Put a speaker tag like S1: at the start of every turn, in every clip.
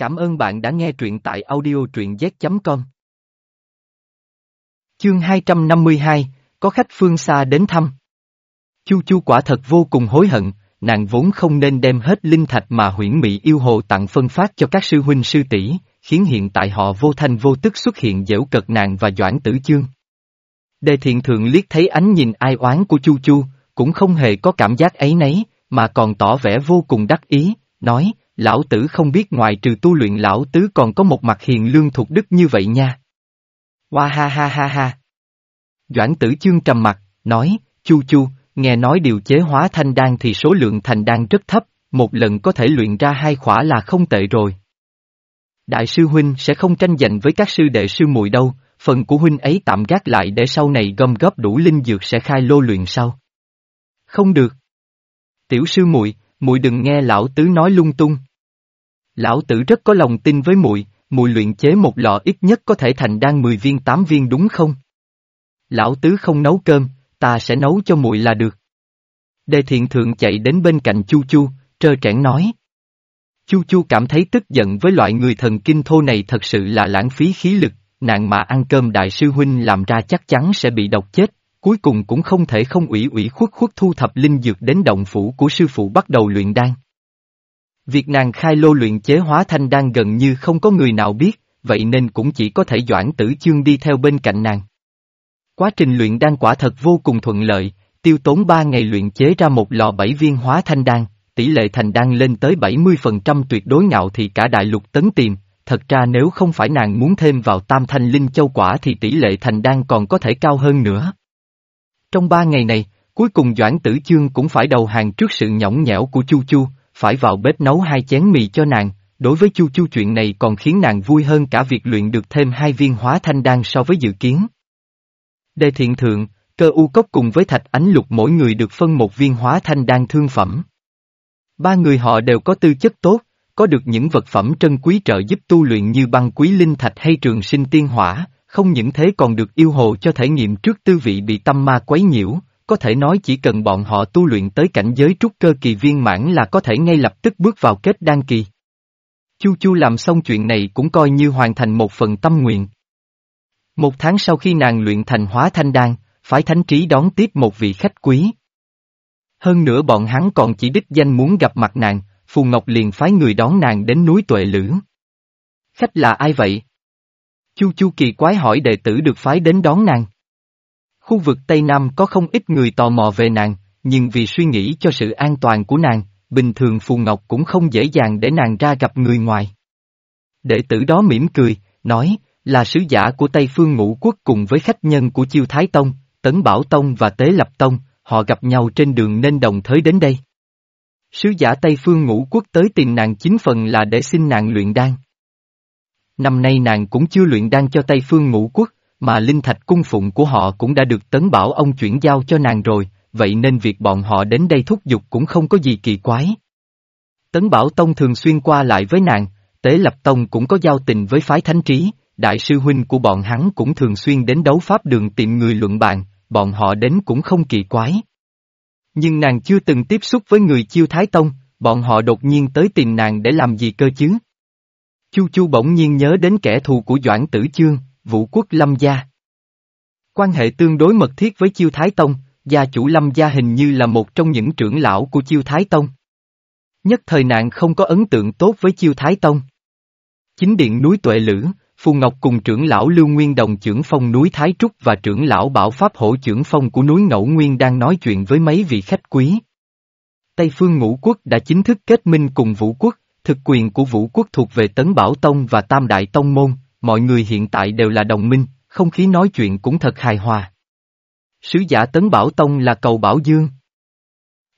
S1: Cảm ơn bạn đã nghe truyện tại audio truyện z.com. Chương 252, có khách phương xa đến thăm. Chu Chu quả thật vô cùng hối hận, nàng vốn không nên đem hết linh thạch mà huyễn mỹ yêu hồ tặng phân phát cho các sư huynh sư tỷ, khiến hiện tại họ vô thanh vô tức xuất hiện dễu cợt nàng và doãn tử chương. Đề thiện thượng liếc thấy ánh nhìn ai oán của Chu Chu, cũng không hề có cảm giác ấy nấy, mà còn tỏ vẻ vô cùng đắc ý, nói, lão tử không biết ngoài trừ tu luyện lão tứ còn có một mặt hiền lương thuộc đức như vậy nha. Hoa ha ha ha ha. Doãn tử chương trầm mặt, nói, chu chu, nghe nói điều chế hóa thanh đan thì số lượng thành đan rất thấp, một lần có thể luyện ra hai khỏa là không tệ rồi. Đại sư huynh sẽ không tranh giành với các sư đệ sư muội đâu, phần của huynh ấy tạm gác lại để sau này gom góp đủ linh dược sẽ khai lô luyện sau. Không được. Tiểu sư muội, muội đừng nghe lão tứ nói lung tung. Lão tử rất có lòng tin với muội, muội luyện chế một lọ ít nhất có thể thành đan 10 viên 8 viên đúng không? Lão tứ không nấu cơm, ta sẽ nấu cho muội là được. Đề thiện thượng chạy đến bên cạnh Chu Chu, trơ trẽn nói. Chu Chu cảm thấy tức giận với loại người thần kinh thô này thật sự là lãng phí khí lực, nạn mà ăn cơm đại sư huynh làm ra chắc chắn sẽ bị độc chết, cuối cùng cũng không thể không ủy ủy khuất khuất thu thập linh dược đến động phủ của sư phụ bắt đầu luyện đan. Việc nàng khai lô luyện chế hóa thanh đan gần như không có người nào biết, vậy nên cũng chỉ có thể doãn tử chương đi theo bên cạnh nàng. Quá trình luyện đan quả thật vô cùng thuận lợi, tiêu tốn 3 ngày luyện chế ra một lò bảy viên hóa thanh đan, tỷ lệ thành đan lên tới 70% tuyệt đối ngạo thì cả đại lục tấn tìm, thật ra nếu không phải nàng muốn thêm vào tam thanh linh châu quả thì tỷ lệ thành đan còn có thể cao hơn nữa. Trong ba ngày này, cuối cùng Doãn Tử Chương cũng phải đầu hàng trước sự nhõng nhẽo của Chu Chu, phải vào bếp nấu hai chén mì cho nàng, đối với Chu Chu chuyện này còn khiến nàng vui hơn cả việc luyện được thêm hai viên hóa thanh đan so với dự kiến. Đề thiện thượng, cơ u cốc cùng với thạch ánh lục mỗi người được phân một viên hóa thanh đan thương phẩm. Ba người họ đều có tư chất tốt, có được những vật phẩm trân quý trợ giúp tu luyện như băng quý linh thạch hay trường sinh tiên hỏa, không những thế còn được yêu hồ cho thể nghiệm trước tư vị bị tâm ma quấy nhiễu, có thể nói chỉ cần bọn họ tu luyện tới cảnh giới trúc cơ kỳ viên mãn là có thể ngay lập tức bước vào kết đan kỳ. Chu Chu làm xong chuyện này cũng coi như hoàn thành một phần tâm nguyện. Một tháng sau khi nàng luyện thành hóa thanh đan, phái thánh trí đón tiếp một vị khách quý. Hơn nữa bọn hắn còn chỉ đích danh muốn gặp mặt nàng, Phù Ngọc liền phái người đón nàng đến núi Tuệ Lữ. Khách là ai vậy? Chu Chu kỳ quái hỏi đệ tử được phái đến đón nàng. Khu vực Tây Nam có không ít người tò mò về nàng, nhưng vì suy nghĩ cho sự an toàn của nàng, bình thường Phù Ngọc cũng không dễ dàng để nàng ra gặp người ngoài. Đệ tử đó mỉm cười, nói, là sứ giả của Tây Phương Ngũ Quốc cùng với khách nhân của Chiêu Thái Tông, Tấn Bảo Tông và Tế Lập Tông, họ gặp nhau trên đường nên đồng thới đến đây. Sứ giả Tây Phương Ngũ Quốc tới tìm nàng chính phần là để xin nàng luyện đan. Năm nay nàng cũng chưa luyện đan cho Tây Phương Ngũ Quốc, mà linh thạch cung phụng của họ cũng đã được tấn bảo ông chuyển giao cho nàng rồi, vậy nên việc bọn họ đến đây thúc giục cũng không có gì kỳ quái. Tấn Bảo Tông thường xuyên qua lại với nàng, Tế Lập Tông cũng có giao tình với phái thánh trí, đại sư huynh của bọn hắn cũng thường xuyên đến đấu pháp đường tìm người luận bàn, bọn họ đến cũng không kỳ quái. Nhưng nàng chưa từng tiếp xúc với người chiêu Thái Tông, bọn họ đột nhiên tới tìm nàng để làm gì cơ chứ? Chu Chu bỗng nhiên nhớ đến kẻ thù của Doãn Tử Chương, Vũ Quốc Lâm Gia. Quan hệ tương đối mật thiết với Chiêu Thái Tông, gia chủ Lâm Gia hình như là một trong những trưởng lão của Chiêu Thái Tông. Nhất thời nạn không có ấn tượng tốt với Chiêu Thái Tông. Chính điện núi Tuệ Lữ, Phù Ngọc cùng trưởng lão Lưu Nguyên Đồng trưởng phong núi Thái Trúc và trưởng lão Bảo Pháp hổ trưởng phong của núi Ngẫu Nguyên đang nói chuyện với mấy vị khách quý. Tây Phương Ngũ Quốc đã chính thức kết minh cùng Vũ Quốc, thực quyền của Vũ Quốc thuộc về Tấn Bảo Tông và Tam Đại Tông Môn, mọi người hiện tại đều là đồng minh, không khí nói chuyện cũng thật hài hòa. Sứ giả Tấn Bảo Tông là Cầu Bảo Dương.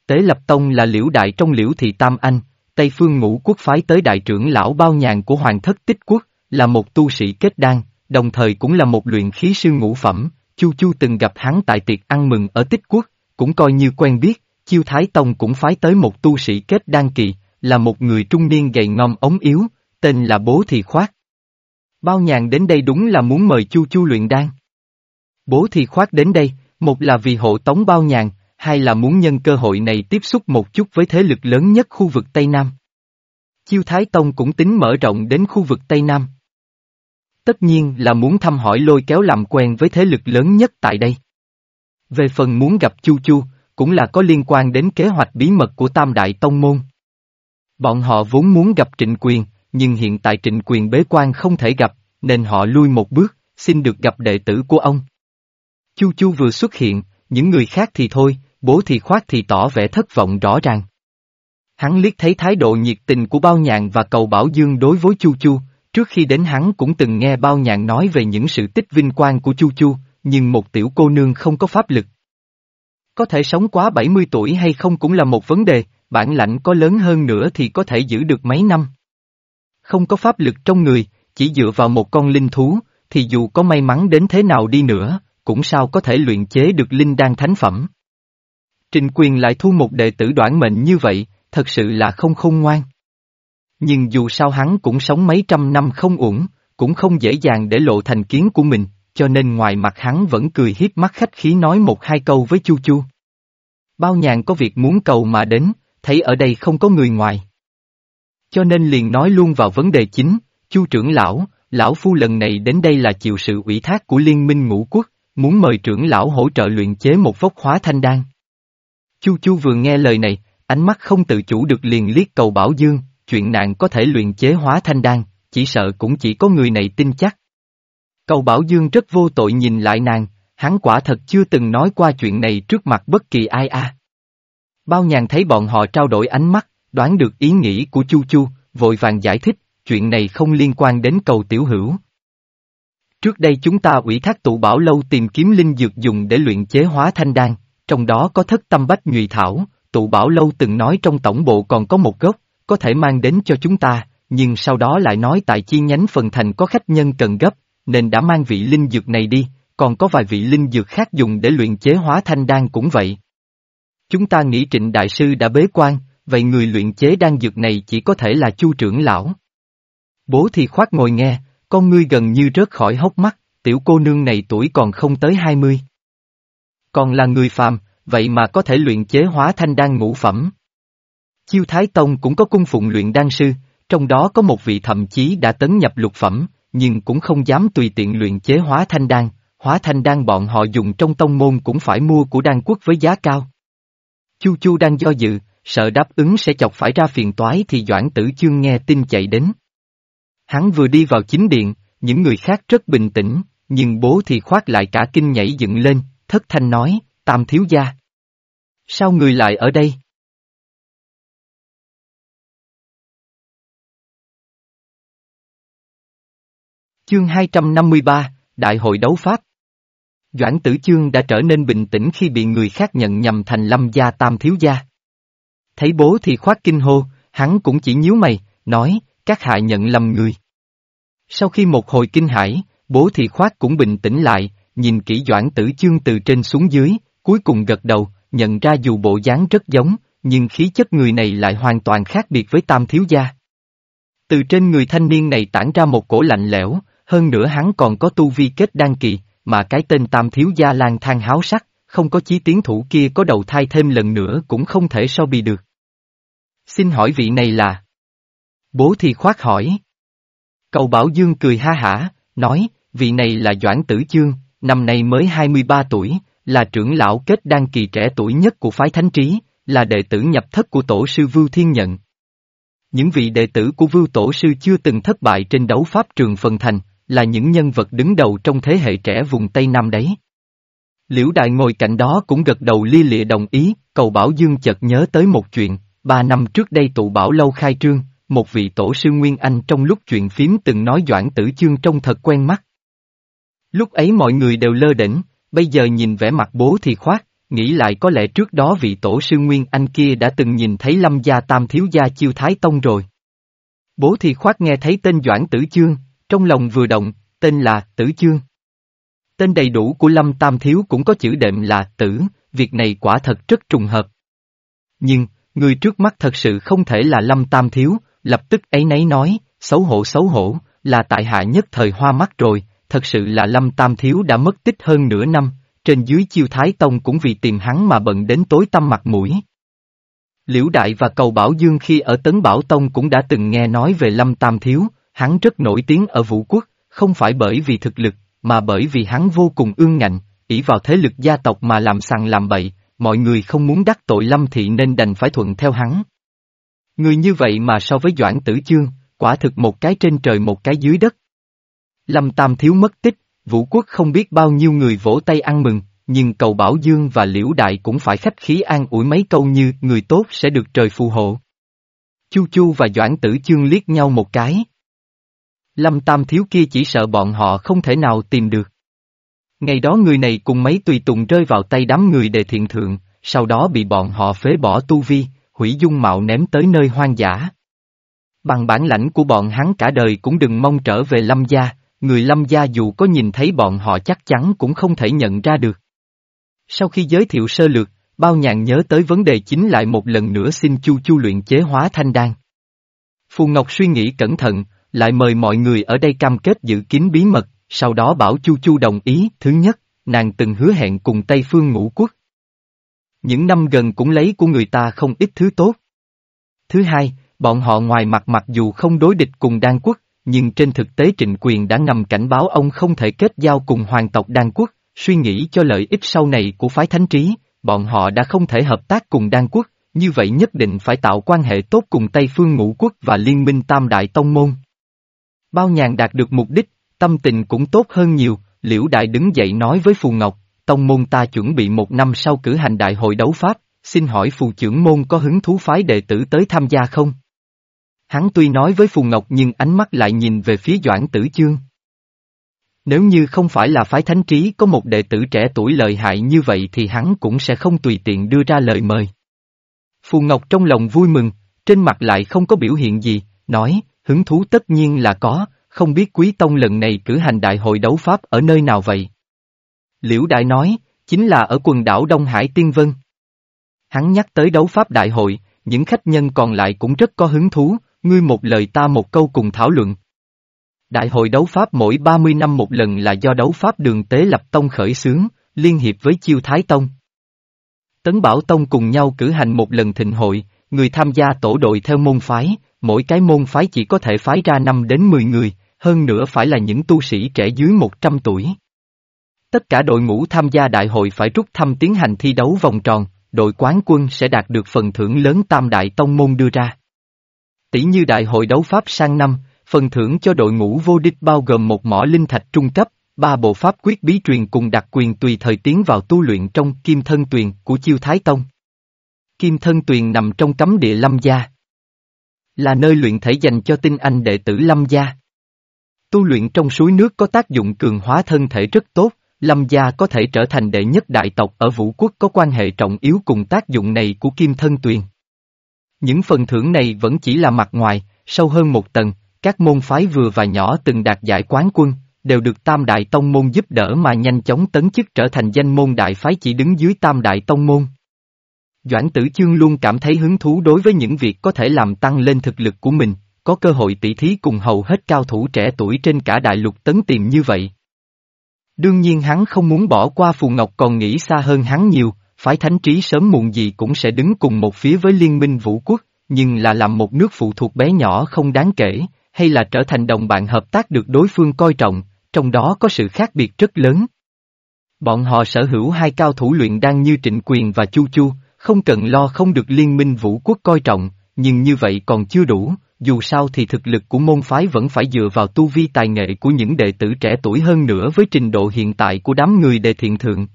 S1: Tế Lập Tông là liễu đại trong liễu thị Tam Anh, Tây Phương Ngũ Quốc phái tới đại trưởng lão bao nhàn của Hoàng thất Tích Quốc, là một tu sĩ kết đan, đồng thời cũng là một luyện khí sư ngũ phẩm, Chu Chu từng gặp hắn tại tiệc ăn mừng ở Tích Quốc, cũng coi như quen biết, Chiêu Thái Tông cũng phái tới một tu sĩ kết đan kỳ, là một người trung niên gầy ngom ống yếu, tên là Bố thị Khoát. Bao nhàn đến đây đúng là muốn mời Chu Chu luyện đan. Bố Thì Khoát đến đây, một là vì hộ tống bao nhàn, hai là muốn nhân cơ hội này tiếp xúc một chút với thế lực lớn nhất khu vực Tây Nam. Chiêu Thái Tông cũng tính mở rộng đến khu vực Tây Nam. Tất nhiên là muốn thăm hỏi lôi kéo làm quen với thế lực lớn nhất tại đây. Về phần muốn gặp Chu Chu, cũng là có liên quan đến kế hoạch bí mật của Tam Đại Tông Môn. Bọn họ vốn muốn gặp Trịnh Quyền, nhưng hiện tại Trịnh Quyền bế quan không thể gặp, nên họ lui một bước, xin được gặp đệ tử của ông. Chu Chu vừa xuất hiện, những người khác thì thôi, bố thì khoát thì tỏ vẻ thất vọng rõ ràng. Hắn liếc thấy thái độ nhiệt tình của Bao Nhàn và cầu Bảo Dương đối với Chu Chu, trước khi đến hắn cũng từng nghe Bao Nhàn nói về những sự tích vinh quang của Chu Chu, nhưng một tiểu cô nương không có pháp lực. Có thể sống quá 70 tuổi hay không cũng là một vấn đề, bản lãnh có lớn hơn nữa thì có thể giữ được mấy năm. Không có pháp lực trong người, chỉ dựa vào một con linh thú, thì dù có may mắn đến thế nào đi nữa, cũng sao có thể luyện chế được linh đan thánh phẩm. Trình quyền lại thu một đệ tử đoạn mệnh như vậy, thật sự là không khôn ngoan. Nhưng dù sao hắn cũng sống mấy trăm năm không uổng, cũng không dễ dàng để lộ thành kiến của mình, cho nên ngoài mặt hắn vẫn cười hiếp mắt khách khí nói một hai câu với Chu Chu. Bao nhàn có việc muốn cầu mà đến, thấy ở đây không có người ngoài. Cho nên liền nói luôn vào vấn đề chính, Chu trưởng lão, lão phu lần này đến đây là chịu sự ủy thác của liên minh ngũ quốc, muốn mời trưởng lão hỗ trợ luyện chế một vốc hóa thanh đan. Chu Chu vừa nghe lời này, ánh mắt không tự chủ được liền liếc cầu Bảo Dương, chuyện nạn có thể luyện chế hóa thanh đan, chỉ sợ cũng chỉ có người này tin chắc. Cầu Bảo Dương rất vô tội nhìn lại nàng, hắn quả thật chưa từng nói qua chuyện này trước mặt bất kỳ ai a. Bao nhàn thấy bọn họ trao đổi ánh mắt, đoán được ý nghĩ của Chu Chu, vội vàng giải thích, chuyện này không liên quan đến cầu tiểu hữu. Trước đây chúng ta ủy thác tụ bảo lâu tìm kiếm linh dược dùng để luyện chế hóa thanh đan, trong đó có thất tâm bách nhụy thảo, tụ bảo lâu từng nói trong tổng bộ còn có một gốc, có thể mang đến cho chúng ta, nhưng sau đó lại nói tại chi nhánh phần thành có khách nhân cần gấp, nên đã mang vị linh dược này đi, còn có vài vị linh dược khác dùng để luyện chế hóa thanh đan cũng vậy. Chúng ta nghĩ trịnh đại sư đã bế quan, vậy người luyện chế đan dược này chỉ có thể là chu trưởng lão. Bố thì khoát ngồi nghe, con ngươi gần như rớt khỏi hốc mắt, tiểu cô nương này tuổi còn không tới hai mươi. Còn là người phàm, vậy mà có thể luyện chế hóa thanh đan ngũ phẩm. Chiêu Thái Tông cũng có cung phụng luyện đan sư, trong đó có một vị thậm chí đã tấn nhập lục phẩm, nhưng cũng không dám tùy tiện luyện chế hóa thanh đan, hóa thanh đan bọn họ dùng trong tông môn cũng phải mua của đan quốc với giá cao. Chu Chu đang do dự, sợ đáp ứng sẽ chọc phải ra phiền toái thì Doãn Tử Chương nghe tin chạy đến. Hắn vừa đi vào chính điện, những người khác rất bình tĩnh, nhưng bố thì khoát lại cả kinh nhảy dựng lên, thất thanh nói, tam thiếu gia. Sao người lại ở đây? Chương 253, Đại hội đấu Pháp Doãn tử chương đã trở nên bình tĩnh khi bị người khác nhận nhầm thành lâm gia tam thiếu gia. Thấy bố thì khoát kinh hô, hắn cũng chỉ nhíu mày, nói, các hạ nhận lầm người. Sau khi một hồi kinh hãi, bố thì khoát cũng bình tĩnh lại, nhìn kỹ doãn tử chương từ trên xuống dưới, cuối cùng gật đầu, nhận ra dù bộ dáng rất giống, nhưng khí chất người này lại hoàn toàn khác biệt với tam thiếu gia. Từ trên người thanh niên này tản ra một cổ lạnh lẽo, hơn nữa hắn còn có tu vi kết đan kỳ, mà cái tên tam thiếu gia lang thang háo sắc, không có chí tiến thủ kia có đầu thai thêm lần nữa cũng không thể so bì được. Xin hỏi vị này là? Bố thì khoát hỏi. Cầu Bảo Dương cười ha hả, nói, vị này là Doãn Tử Chương, năm nay mới 23 tuổi, là trưởng lão kết đan kỳ trẻ tuổi nhất của phái thánh trí, là đệ tử nhập thất của tổ sư Vưu Thiên Nhận. Những vị đệ tử của Vưu Tổ sư chưa từng thất bại trên đấu pháp trường phần thành, là những nhân vật đứng đầu trong thế hệ trẻ vùng Tây Nam đấy. Liễu Đại ngồi cạnh đó cũng gật đầu lia lịa đồng ý, cầu Bảo Dương chợt nhớ tới một chuyện, ba năm trước đây tụ bảo lâu khai trương, một vị tổ sư Nguyên Anh trong lúc chuyện phím từng nói Doãn Tử Chương trông thật quen mắt. Lúc ấy mọi người đều lơ đỉnh, bây giờ nhìn vẻ mặt bố thì khoát, nghĩ lại có lẽ trước đó vị tổ sư Nguyên Anh kia đã từng nhìn thấy lâm gia tam thiếu gia chiêu thái tông rồi. Bố thì khoát nghe thấy tên Doãn Tử Chương, trong lòng vừa động, tên là Tử Chương. Tên đầy đủ của Lâm Tam Thiếu cũng có chữ đệm là Tử, việc này quả thật rất trùng hợp. Nhưng, người trước mắt thật sự không thể là Lâm Tam Thiếu, lập tức ấy nấy nói, xấu hổ xấu hổ, là tại hạ nhất thời hoa mắt rồi, thật sự là Lâm Tam Thiếu đã mất tích hơn nửa năm, trên dưới chiêu Thái Tông cũng vì tìm hắn mà bận đến tối tâm mặt mũi. Liễu Đại và Cầu Bảo Dương khi ở Tấn Bảo Tông cũng đã từng nghe nói về Lâm Tam Thiếu, hắn rất nổi tiếng ở vũ quốc, không phải bởi vì thực lực, mà bởi vì hắn vô cùng ương ngạnh, ỷ vào thế lực gia tộc mà làm sằng làm bậy, mọi người không muốn đắc tội Lâm Thị nên đành phải thuận theo hắn. Người như vậy mà so với Doãn Tử Chương, quả thực một cái trên trời một cái dưới đất. Lâm Tam Thiếu mất tích, vũ quốc không biết bao nhiêu người vỗ tay ăn mừng, nhưng cầu Bảo Dương và Liễu Đại cũng phải khách khí an ủi mấy câu như người tốt sẽ được trời phù hộ. Chu Chu và Doãn Tử Chương liếc nhau một cái. Lâm Tam Thiếu kia chỉ sợ bọn họ không thể nào tìm được. Ngày đó người này cùng mấy tùy tùng rơi vào tay đám người đề thiện thượng, sau đó bị bọn họ phế bỏ tu vi, hủy dung mạo ném tới nơi hoang dã. Bằng bản lãnh của bọn hắn cả đời cũng đừng mong trở về lâm gia, người lâm gia dù có nhìn thấy bọn họ chắc chắn cũng không thể nhận ra được. Sau khi giới thiệu sơ lược, bao nhàn nhớ tới vấn đề chính lại một lần nữa xin Chu Chu luyện chế hóa thanh đan. Phù Ngọc suy nghĩ cẩn thận, lại mời mọi người ở đây cam kết giữ kín bí mật, sau đó bảo Chu Chu đồng ý. Thứ nhất, nàng từng hứa hẹn cùng Tây Phương ngũ quốc. Những năm gần cũng lấy của người ta không ít thứ tốt. Thứ hai, bọn họ ngoài mặt mặc dù không đối địch cùng đan quốc, nhưng trên thực tế trịnh quyền đã ngầm cảnh báo ông không thể kết giao cùng hoàng tộc đan quốc, suy nghĩ cho lợi ích sau này của phái thánh trí, bọn họ đã không thể hợp tác cùng đan quốc, như vậy nhất định phải tạo quan hệ tốt cùng Tây Phương Ngũ Quốc và Liên minh Tam Đại Tông Môn. Bao nhàn đạt được mục đích, tâm tình cũng tốt hơn nhiều, Liễu Đại đứng dậy nói với Phù Ngọc, Tông Môn ta chuẩn bị một năm sau cử hành đại hội đấu Pháp, xin hỏi Phù trưởng môn có hứng thú phái đệ tử tới tham gia không? Hắn tuy nói với Phù Ngọc nhưng ánh mắt lại nhìn về phía Doãn Tử Chương. Nếu như không phải là phái thánh trí có một đệ tử trẻ tuổi lợi hại như vậy thì hắn cũng sẽ không tùy tiện đưa ra lời mời. Phù Ngọc trong lòng vui mừng, trên mặt lại không có biểu hiện gì, nói, hứng thú tất nhiên là có, không biết quý tông lần này cử hành đại hội đấu pháp ở nơi nào vậy? Liễu Đại nói, chính là ở quần đảo Đông Hải Tiên Vân. Hắn nhắc tới đấu pháp đại hội, những khách nhân còn lại cũng rất có hứng thú, ngươi một lời ta một câu cùng thảo luận. Đại hội đấu pháp mỗi 30 năm một lần là do đấu pháp đường tế lập tông khởi xướng, liên hiệp với chiêu thái tông. Tấn Bảo Tông cùng nhau cử hành một lần thịnh hội, người tham gia tổ đội theo môn phái, mỗi cái môn phái chỉ có thể phái ra 5 đến 10 người, hơn nữa phải là những tu sĩ trẻ dưới 100 tuổi. Tất cả đội ngũ tham gia đại hội phải rút thăm tiến hành thi đấu vòng tròn, đội quán quân sẽ đạt được phần thưởng lớn tam đại tông môn đưa ra. Tỷ như đại hội đấu pháp sang năm, phần thưởng cho đội ngũ vô địch bao gồm một mỏ linh thạch trung cấp, ba bộ pháp quyết bí truyền cùng đặc quyền tùy thời tiến vào tu luyện trong kim thân tuyền của chiêu thái tông. Kim thân tuyền nằm trong cấm địa lâm gia. Là nơi luyện thể dành cho tinh anh đệ tử lâm gia. Tu luyện trong suối nước có tác dụng cường hóa thân thể rất tốt, lâm gia có thể trở thành đệ nhất đại tộc ở vũ quốc có quan hệ trọng yếu cùng tác dụng này của kim thân tuyền. Những phần thưởng này vẫn chỉ là mặt ngoài, sâu hơn một tầng, các môn phái vừa và nhỏ từng đạt giải quán quân, đều được tam đại tông môn giúp đỡ mà nhanh chóng tấn chức trở thành danh môn đại phái chỉ đứng dưới tam đại tông môn. Doãn tử chương luôn cảm thấy hứng thú đối với những việc có thể làm tăng lên thực lực của mình, có cơ hội tỷ thí cùng hầu hết cao thủ trẻ tuổi trên cả đại lục tấn tìm như vậy. Đương nhiên hắn không muốn bỏ qua Phù Ngọc còn nghĩ xa hơn hắn nhiều, phái thánh trí sớm muộn gì cũng sẽ đứng cùng một phía với liên minh vũ quốc, nhưng là làm một nước phụ thuộc bé nhỏ không đáng kể, hay là trở thành đồng bạn hợp tác được đối phương coi trọng, trong đó có sự khác biệt rất lớn. Bọn họ sở hữu hai cao thủ luyện đang như Trịnh Quyền và Chu Chu, không cần lo không được liên minh vũ quốc coi trọng, nhưng như vậy còn chưa đủ, dù sao thì thực lực của môn phái vẫn phải dựa vào tu vi tài nghệ của những đệ tử trẻ tuổi hơn nữa với trình độ hiện tại của đám người đề thiện thượng.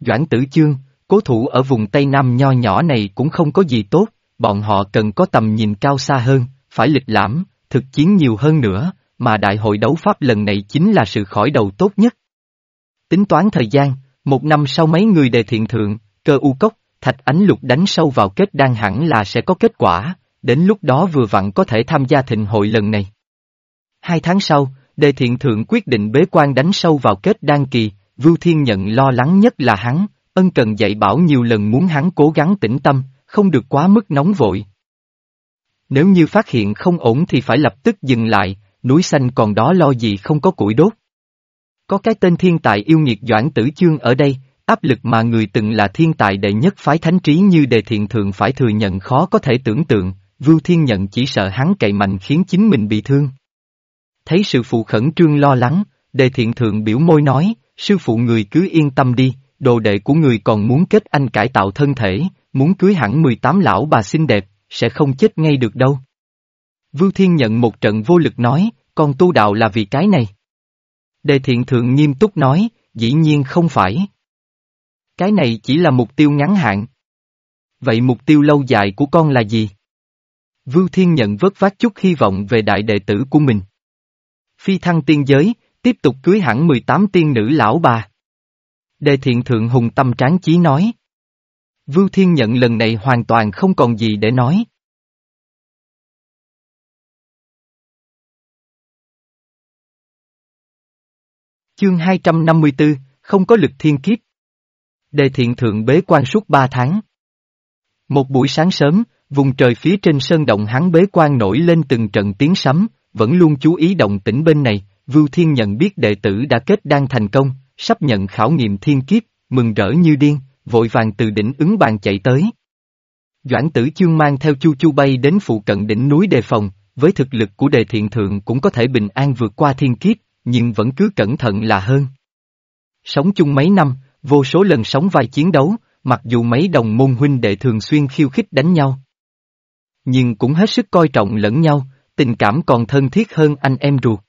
S1: Doãn tử chương, cố thủ ở vùng Tây Nam nho nhỏ này cũng không có gì tốt, bọn họ cần có tầm nhìn cao xa hơn, phải lịch lãm, thực chiến nhiều hơn nữa, mà đại hội đấu pháp lần này chính là sự khỏi đầu tốt nhất. Tính toán thời gian, một năm sau mấy người đề thiện thượng, cơ u cốc, thạch ánh lục đánh sâu vào kết đan hẳn là sẽ có kết quả, đến lúc đó vừa vặn có thể tham gia thịnh hội lần này. Hai tháng sau, đề thiện thượng quyết định bế quan đánh sâu vào kết đan kỳ, Vưu Thiên nhận lo lắng nhất là hắn, ân cần dạy bảo nhiều lần muốn hắn cố gắng tĩnh tâm, không được quá mức nóng vội. Nếu như phát hiện không ổn thì phải lập tức dừng lại, núi xanh còn đó lo gì không có củi đốt. Có cái tên thiên tài yêu nghiệt Doãn Tử Chương ở đây, áp lực mà người từng là thiên tài đệ nhất phái thánh trí như đề thiện thượng phải thừa nhận khó có thể tưởng tượng, Vưu Thiên Nhận chỉ sợ hắn cậy mạnh khiến chính mình bị thương. Thấy sự phụ khẩn trương lo lắng, đề thiện thượng biểu môi nói, sư phụ người cứ yên tâm đi, đồ đệ của người còn muốn kết anh cải tạo thân thể, muốn cưới hẳn 18 lão bà xinh đẹp, sẽ không chết ngay được đâu. Vưu Thiên nhận một trận vô lực nói, con tu đạo là vì cái này. Đề thiện thượng nghiêm túc nói, dĩ nhiên không phải. Cái này chỉ là mục tiêu ngắn hạn. Vậy mục tiêu lâu dài của con là gì? Vưu Thiên nhận vớt vát chút hy vọng về đại đệ tử của mình. Phi thăng tiên giới, tiếp tục cưới hẳn 18 tiên nữ lão bà. Đề thiện thượng hùng tâm tráng chí nói. Vưu Thiên nhận lần này hoàn toàn không còn gì để nói. Chương 254, không có lực thiên kiếp. Đề thiện thượng bế quan suốt ba tháng. Một buổi sáng sớm, vùng trời phía trên sơn động hắn bế quan nổi lên từng trận tiếng sấm, vẫn luôn chú ý động tĩnh bên này, Vưu Thiên nhận biết đệ tử đã kết đang thành công, sắp nhận khảo nghiệm thiên kiếp, mừng rỡ như điên, vội vàng từ đỉnh ứng bàn chạy tới. Doãn tử chương mang theo chu chu bay đến phụ cận đỉnh núi đề phòng, với thực lực của đề thiện thượng cũng có thể bình an vượt qua thiên kiếp, nhưng vẫn cứ cẩn thận là hơn. Sống chung mấy năm, vô số lần sống vai chiến đấu, mặc dù mấy đồng môn huynh đệ thường xuyên khiêu khích đánh nhau. Nhưng cũng hết sức coi trọng lẫn nhau, tình cảm còn thân thiết hơn anh em ruột.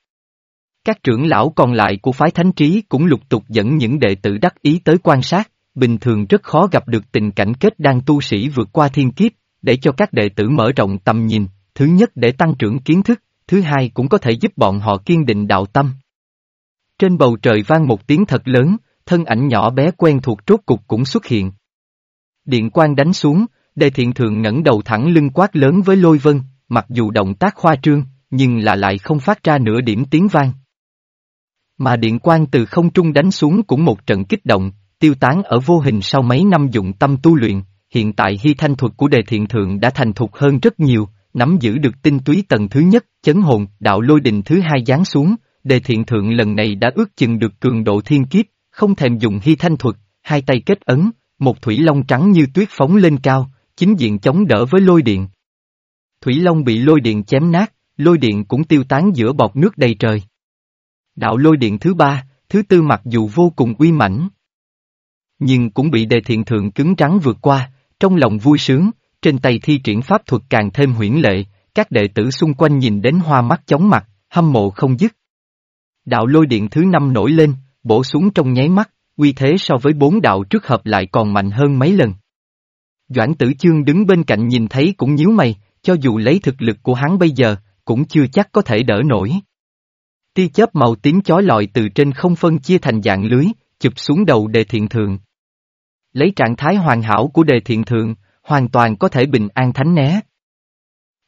S1: Các trưởng lão còn lại của phái thánh trí cũng lục tục dẫn những đệ tử đắc ý tới quan sát, bình thường rất khó gặp được tình cảnh kết đang tu sĩ vượt qua thiên kiếp, để cho các đệ tử mở rộng tầm nhìn, thứ nhất để tăng trưởng kiến thức, thứ hai cũng có thể giúp bọn họ kiên định đạo tâm. Trên bầu trời vang một tiếng thật lớn, thân ảnh nhỏ bé quen thuộc rốt cục cũng xuất hiện. Điện quang đánh xuống, đề thiện thượng ngẩng đầu thẳng lưng quát lớn với lôi vân, mặc dù động tác khoa trương, nhưng là lại không phát ra nửa điểm tiếng vang. Mà điện quang từ không trung đánh xuống cũng một trận kích động, tiêu tán ở vô hình sau mấy năm dụng tâm tu luyện, hiện tại hy thanh thuật của đề thiện thượng đã thành thục hơn rất nhiều, nắm giữ được tinh túy tầng thứ nhất, chấn hồn, đạo lôi đình thứ hai giáng xuống, đề thiện thượng lần này đã ước chừng được cường độ thiên kiếp, không thèm dùng hy thanh thuật, hai tay kết ấn, một thủy long trắng như tuyết phóng lên cao, chính diện chống đỡ với lôi điện. Thủy long bị lôi điện chém nát, lôi điện cũng tiêu tán giữa bọt nước đầy trời. Đạo lôi điện thứ ba, thứ tư mặc dù vô cùng uy mãnh. Nhưng cũng bị đề thiện thượng cứng trắng vượt qua, trong lòng vui sướng, trên tay thi triển pháp thuật càng thêm huyễn lệ, các đệ tử xung quanh nhìn đến hoa mắt chóng mặt, hâm mộ không dứt. Đạo lôi điện thứ năm nổi lên, bổ xuống trong nháy mắt, uy thế so với bốn đạo trước hợp lại còn mạnh hơn mấy lần. Doãn tử chương đứng bên cạnh nhìn thấy cũng nhíu mày, cho dù lấy thực lực của hắn bây giờ, cũng chưa chắc có thể đỡ nổi. Tia chớp màu tím chói lọi từ trên không phân chia thành dạng lưới, chụp xuống đầu đề thiện thượng. Lấy trạng thái hoàn hảo của đề thiện thượng, hoàn toàn có thể bình an thánh né.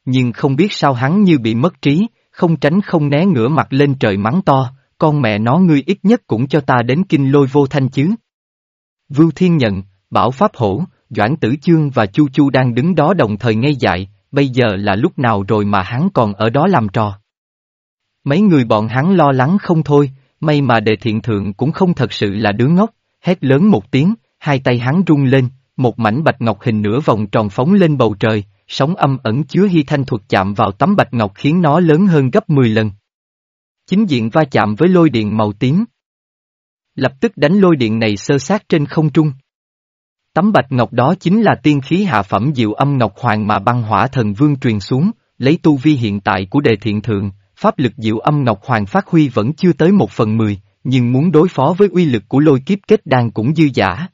S1: Nhưng không biết sao hắn như bị mất trí, không tránh không né ngửa mặt lên trời mắng to, con mẹ nó ngươi ít nhất cũng cho ta đến kinh lôi vô thanh chứ. Vưu Thiên Nhận, Bảo Pháp Hổ, Doãn Tử Chương và Chu Chu đang đứng đó đồng thời ngây dại, bây giờ là lúc nào rồi mà hắn còn ở đó làm trò. Mấy người bọn hắn lo lắng không thôi, may mà đề thiện thượng cũng không thật sự là đứa ngốc, hét lớn một tiếng, hai tay hắn rung lên, một mảnh bạch ngọc hình nửa vòng tròn phóng lên bầu trời, sóng âm ẩn chứa hy thanh thuật chạm vào tấm bạch ngọc khiến nó lớn hơn gấp 10 lần. Chính diện va chạm với lôi điện màu tím. Lập tức đánh lôi điện này sơ sát trên không trung. Tấm bạch ngọc đó chính là tiên khí hạ phẩm diệu âm ngọc hoàng mà băng hỏa thần vương truyền xuống, lấy tu vi hiện tại của đề thiện thượng, pháp lực diệu âm ngọc hoàng phát huy vẫn chưa tới một phần mười, nhưng muốn đối phó với uy lực của lôi kiếp kết đan cũng dư giả.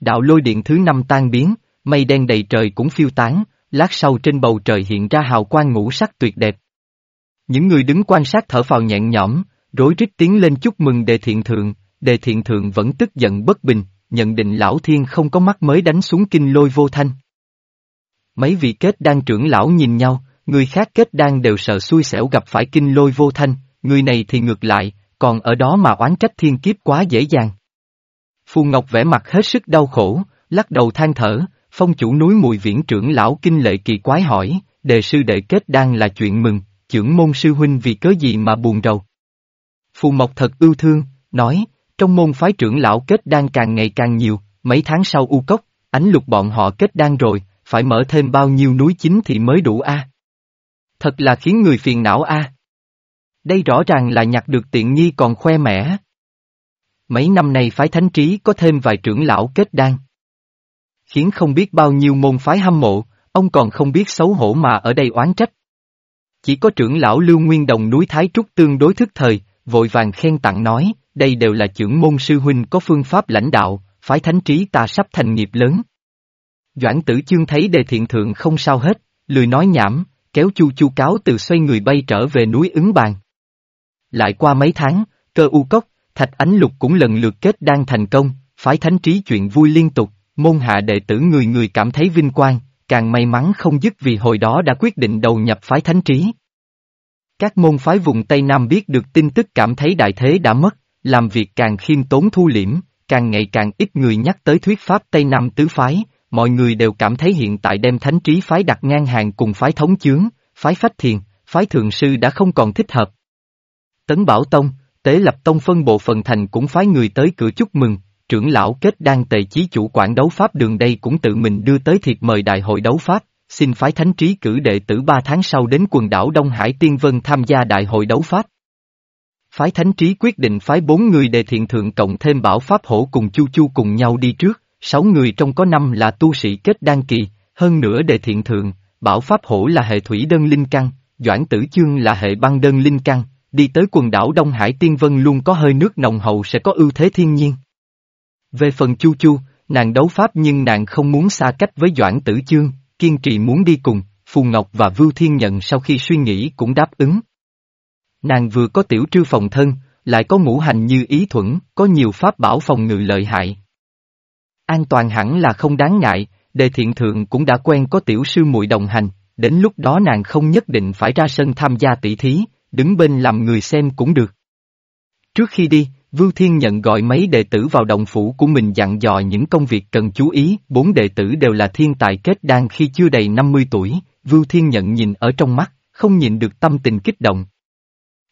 S1: Đạo lôi điện thứ năm tan biến, mây đen đầy trời cũng phiêu tán, lát sau trên bầu trời hiện ra hào quang ngũ sắc tuyệt đẹp. Những người đứng quan sát thở phào nhẹ nhõm, rối rít tiến lên chúc mừng đề thiện thượng, đề thiện thượng vẫn tức giận bất bình, nhận định lão thiên không có mắt mới đánh xuống kinh lôi vô thanh. Mấy vị kết đang trưởng lão nhìn nhau, người khác kết đang đều sợ xui xẻo gặp phải kinh lôi vô thanh, người này thì ngược lại, còn ở đó mà oán trách thiên kiếp quá dễ dàng. Phù Ngọc vẽ mặt hết sức đau khổ, lắc đầu than thở, phong chủ núi mùi viễn trưởng lão kinh lệ kỳ quái hỏi, đề sư đệ kết đang là chuyện mừng, trưởng môn sư huynh vì cớ gì mà buồn rầu. Phù Mộc thật ưu thương, nói, Trong môn phái trưởng lão kết đang càng ngày càng nhiều, mấy tháng sau u cốc, ánh lục bọn họ kết đang rồi, phải mở thêm bao nhiêu núi chính thì mới đủ a. Thật là khiến người phiền não a. Đây rõ ràng là nhặt được tiện nghi còn khoe mẽ. Mấy năm nay phái thánh trí có thêm vài trưởng lão kết đan. Khiến không biết bao nhiêu môn phái hâm mộ, ông còn không biết xấu hổ mà ở đây oán trách. Chỉ có trưởng lão Lưu Nguyên Đồng núi Thái Trúc tương đối thức thời, vội vàng khen tặng nói, đây đều là trưởng môn sư huynh có phương pháp lãnh đạo, phái thánh trí ta sắp thành nghiệp lớn. Doãn tử chương thấy đề thiện thượng không sao hết, lười nói nhảm, kéo chu chu cáo từ xoay người bay trở về núi ứng bàn. Lại qua mấy tháng, cơ u cốc, thạch ánh lục cũng lần lượt kết đang thành công, phái thánh trí chuyện vui liên tục, môn hạ đệ tử người người cảm thấy vinh quang, càng may mắn không dứt vì hồi đó đã quyết định đầu nhập phái thánh trí. Các môn phái vùng Tây Nam biết được tin tức cảm thấy đại thế đã mất, làm việc càng khiêm tốn thu liễm, càng ngày càng ít người nhắc tới thuyết pháp Tây Nam tứ phái, mọi người đều cảm thấy hiện tại đem thánh trí phái đặt ngang hàng cùng phái thống chướng, phái phách thiền, phái thượng sư đã không còn thích hợp. Tấn Bảo Tông, Tế Lập Tông phân bộ phần thành cũng phái người tới cửa chúc mừng, trưởng lão kết đang tề chí chủ quản đấu pháp đường đây cũng tự mình đưa tới thiệp mời đại hội đấu pháp, xin phái thánh trí cử đệ tử ba tháng sau đến quần đảo Đông Hải Tiên Vân tham gia đại hội đấu pháp. Phái thánh trí quyết định phái bốn người đề thiện thượng cộng thêm bảo pháp hổ cùng chu chu cùng nhau đi trước, sáu người trong có năm là tu sĩ kết đan kỳ, hơn nữa đề thiện thượng, bảo pháp hổ là hệ thủy đơn linh căn, doãn tử chương là hệ băng đơn linh căn, đi tới quần đảo Đông Hải Tiên Vân luôn có hơi nước nồng hậu sẽ có ưu thế thiên nhiên. Về phần chu chu, nàng đấu pháp nhưng nàng không muốn xa cách với doãn tử chương, kiên trì muốn đi cùng, Phù Ngọc và Vưu Thiên Nhận sau khi suy nghĩ cũng đáp ứng. Nàng vừa có tiểu trư phòng thân, lại có ngũ hành như ý thuẫn, có nhiều pháp bảo phòng ngự lợi hại. An toàn hẳn là không đáng ngại, đề thiện thượng cũng đã quen có tiểu sư muội đồng hành, đến lúc đó nàng không nhất định phải ra sân tham gia tỷ thí, đứng bên làm người xem cũng được. Trước khi đi, Vưu Thiên nhận gọi mấy đệ tử vào đồng phủ của mình dặn dò những công việc cần chú ý, bốn đệ tử đều là thiên tài kết đan khi chưa đầy 50 tuổi, Vưu Thiên nhận nhìn ở trong mắt, không nhìn được tâm tình kích động.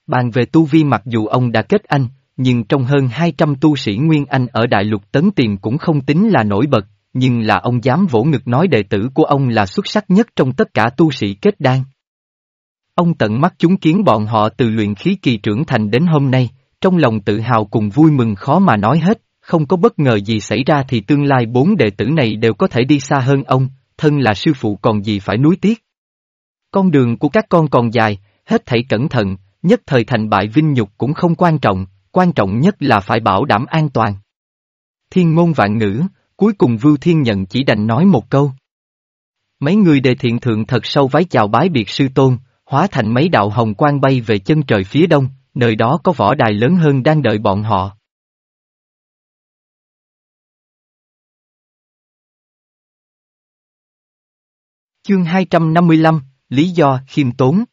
S1: Bàn về tu vi mặc dù ông đã kết anh, nhưng trong hơn 200 tu sĩ Nguyên Anh ở Đại Lục Tấn Tiền cũng không tính là nổi bật, nhưng là ông dám vỗ ngực nói đệ tử của ông là xuất sắc nhất trong tất cả tu sĩ kết đan. Ông tận mắt chúng kiến bọn họ từ luyện khí kỳ trưởng thành đến hôm nay, trong lòng tự hào cùng vui mừng khó mà nói hết, không có bất ngờ gì xảy ra thì tương lai bốn đệ tử này đều có thể đi xa hơn ông, thân là sư phụ còn gì phải nuối tiếc. Con đường của các con còn dài, hết thảy cẩn thận, nhất thời thành bại vinh nhục cũng không quan trọng, quan trọng nhất là phải bảo đảm an toàn. Thiên môn vạn ngữ, cuối cùng Vưu Thiên Nhận chỉ đành nói một câu. Mấy người đề thiện thượng thật sâu vái chào bái biệt sư tôn, hóa thành mấy đạo hồng quang bay về chân trời phía đông, nơi đó có võ đài lớn hơn đang đợi bọn họ. Chương 255, Lý do khiêm tốn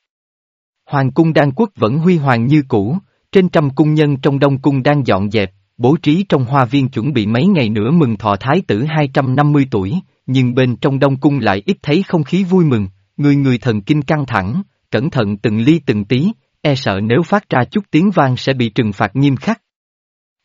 S1: Hoàng cung đan quốc vẫn huy hoàng như cũ, trên trăm cung nhân trong đông cung đang dọn dẹp, bố trí trong hoa viên chuẩn bị mấy ngày nữa mừng thọ thái tử 250 tuổi, nhưng bên trong đông cung lại ít thấy không khí vui mừng, người người thần kinh căng thẳng, cẩn thận từng ly từng tí, e sợ nếu phát ra chút tiếng vang sẽ bị trừng phạt nghiêm khắc.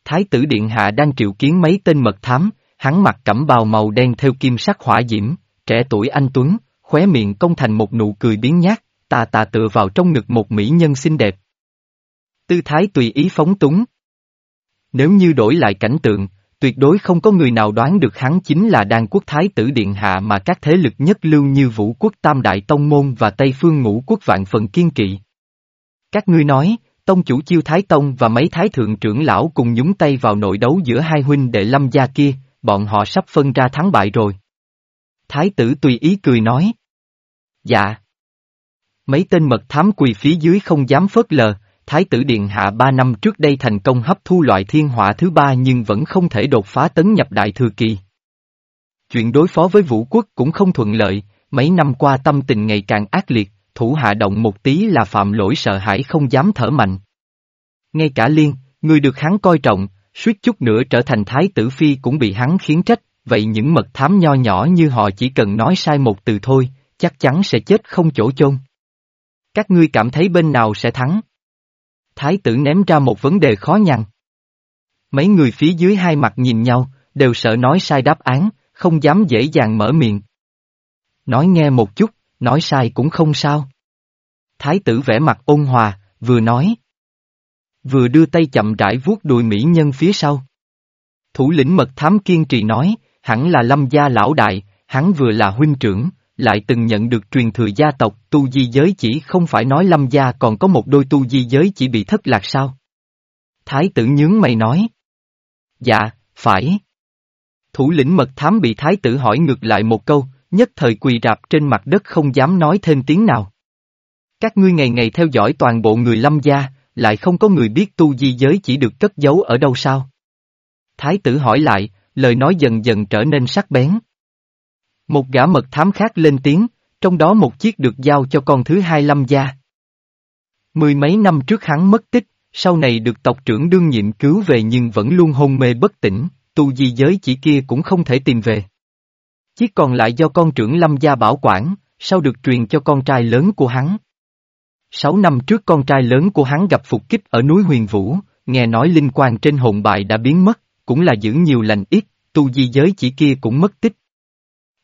S1: Thái tử Điện Hạ đang triệu kiến mấy tên mật thám, hắn mặc cẩm bào màu đen theo kim sắc hỏa diễm, trẻ tuổi anh Tuấn, khóe miệng công thành một nụ cười biến nhát, tà tà tựa vào trong ngực một mỹ nhân xinh đẹp. Tư thái tùy ý phóng túng. Nếu như đổi lại cảnh tượng, tuyệt đối không có người nào đoán được hắn chính là đan quốc thái tử điện hạ mà các thế lực nhất lưu như vũ quốc tam đại tông môn và tây phương ngũ quốc vạn phần kiên kỵ. Các ngươi nói, tông chủ chiêu thái tông và mấy thái thượng trưởng lão cùng nhúng tay vào nội đấu giữa hai huynh đệ lâm gia kia, bọn họ sắp phân ra thắng bại rồi. Thái tử tùy ý cười nói. Dạ. Mấy tên mật thám quỳ phía dưới không dám phớt lờ, Thái tử Điện Hạ ba năm trước đây thành công hấp thu loại thiên hỏa thứ ba nhưng vẫn không thể đột phá tấn nhập đại thừa kỳ. Chuyện đối phó với vũ quốc cũng không thuận lợi, mấy năm qua tâm tình ngày càng ác liệt, thủ hạ động một tí là phạm lỗi sợ hãi không dám thở mạnh. Ngay cả liên, người được hắn coi trọng, suýt chút nữa trở thành thái tử phi cũng bị hắn khiến trách, vậy những mật thám nho nhỏ như họ chỉ cần nói sai một từ thôi, chắc chắn sẽ chết không chỗ chôn. Các ngươi cảm thấy bên nào sẽ thắng? Thái tử ném ra một vấn đề khó nhằn. Mấy người phía dưới hai mặt nhìn nhau, đều sợ nói sai đáp án, không dám dễ dàng mở miệng. Nói nghe một chút, nói sai cũng không sao. Thái tử vẻ mặt ôn hòa, vừa nói. Vừa đưa tay chậm rãi vuốt đùi mỹ nhân phía sau. Thủ lĩnh mật thám kiên trì nói, hẳn là lâm gia lão đại, hắn vừa là huynh trưởng, lại từng nhận được truyền thừa gia tộc, tu di giới chỉ không phải nói lâm gia còn có một đôi tu di giới chỉ bị thất lạc sao. Thái tử nhướng mày nói. Dạ, phải. Thủ lĩnh mật thám bị thái tử hỏi ngược lại một câu, nhất thời quỳ rạp trên mặt đất không dám nói thêm tiếng nào. Các ngươi ngày ngày theo dõi toàn bộ người lâm gia, lại không có người biết tu di giới chỉ được cất giấu ở đâu sao? Thái tử hỏi lại, lời nói dần dần trở nên sắc bén. Một gã mật thám khác lên tiếng, trong đó một chiếc được giao cho con thứ hai lâm gia. Mười mấy năm trước hắn mất tích, sau này được tộc trưởng đương nhiệm cứu về nhưng vẫn luôn hôn mê bất tỉnh, tu di giới chỉ kia cũng không thể tìm về. Chiếc còn lại do con trưởng lâm gia bảo quản, sau được truyền cho con trai lớn của hắn. Sáu năm trước con trai lớn của hắn gặp phục kích ở núi Huyền Vũ, nghe nói linh quan trên hồn bại đã biến mất, cũng là giữ nhiều lành ít, tu di giới chỉ kia cũng mất tích.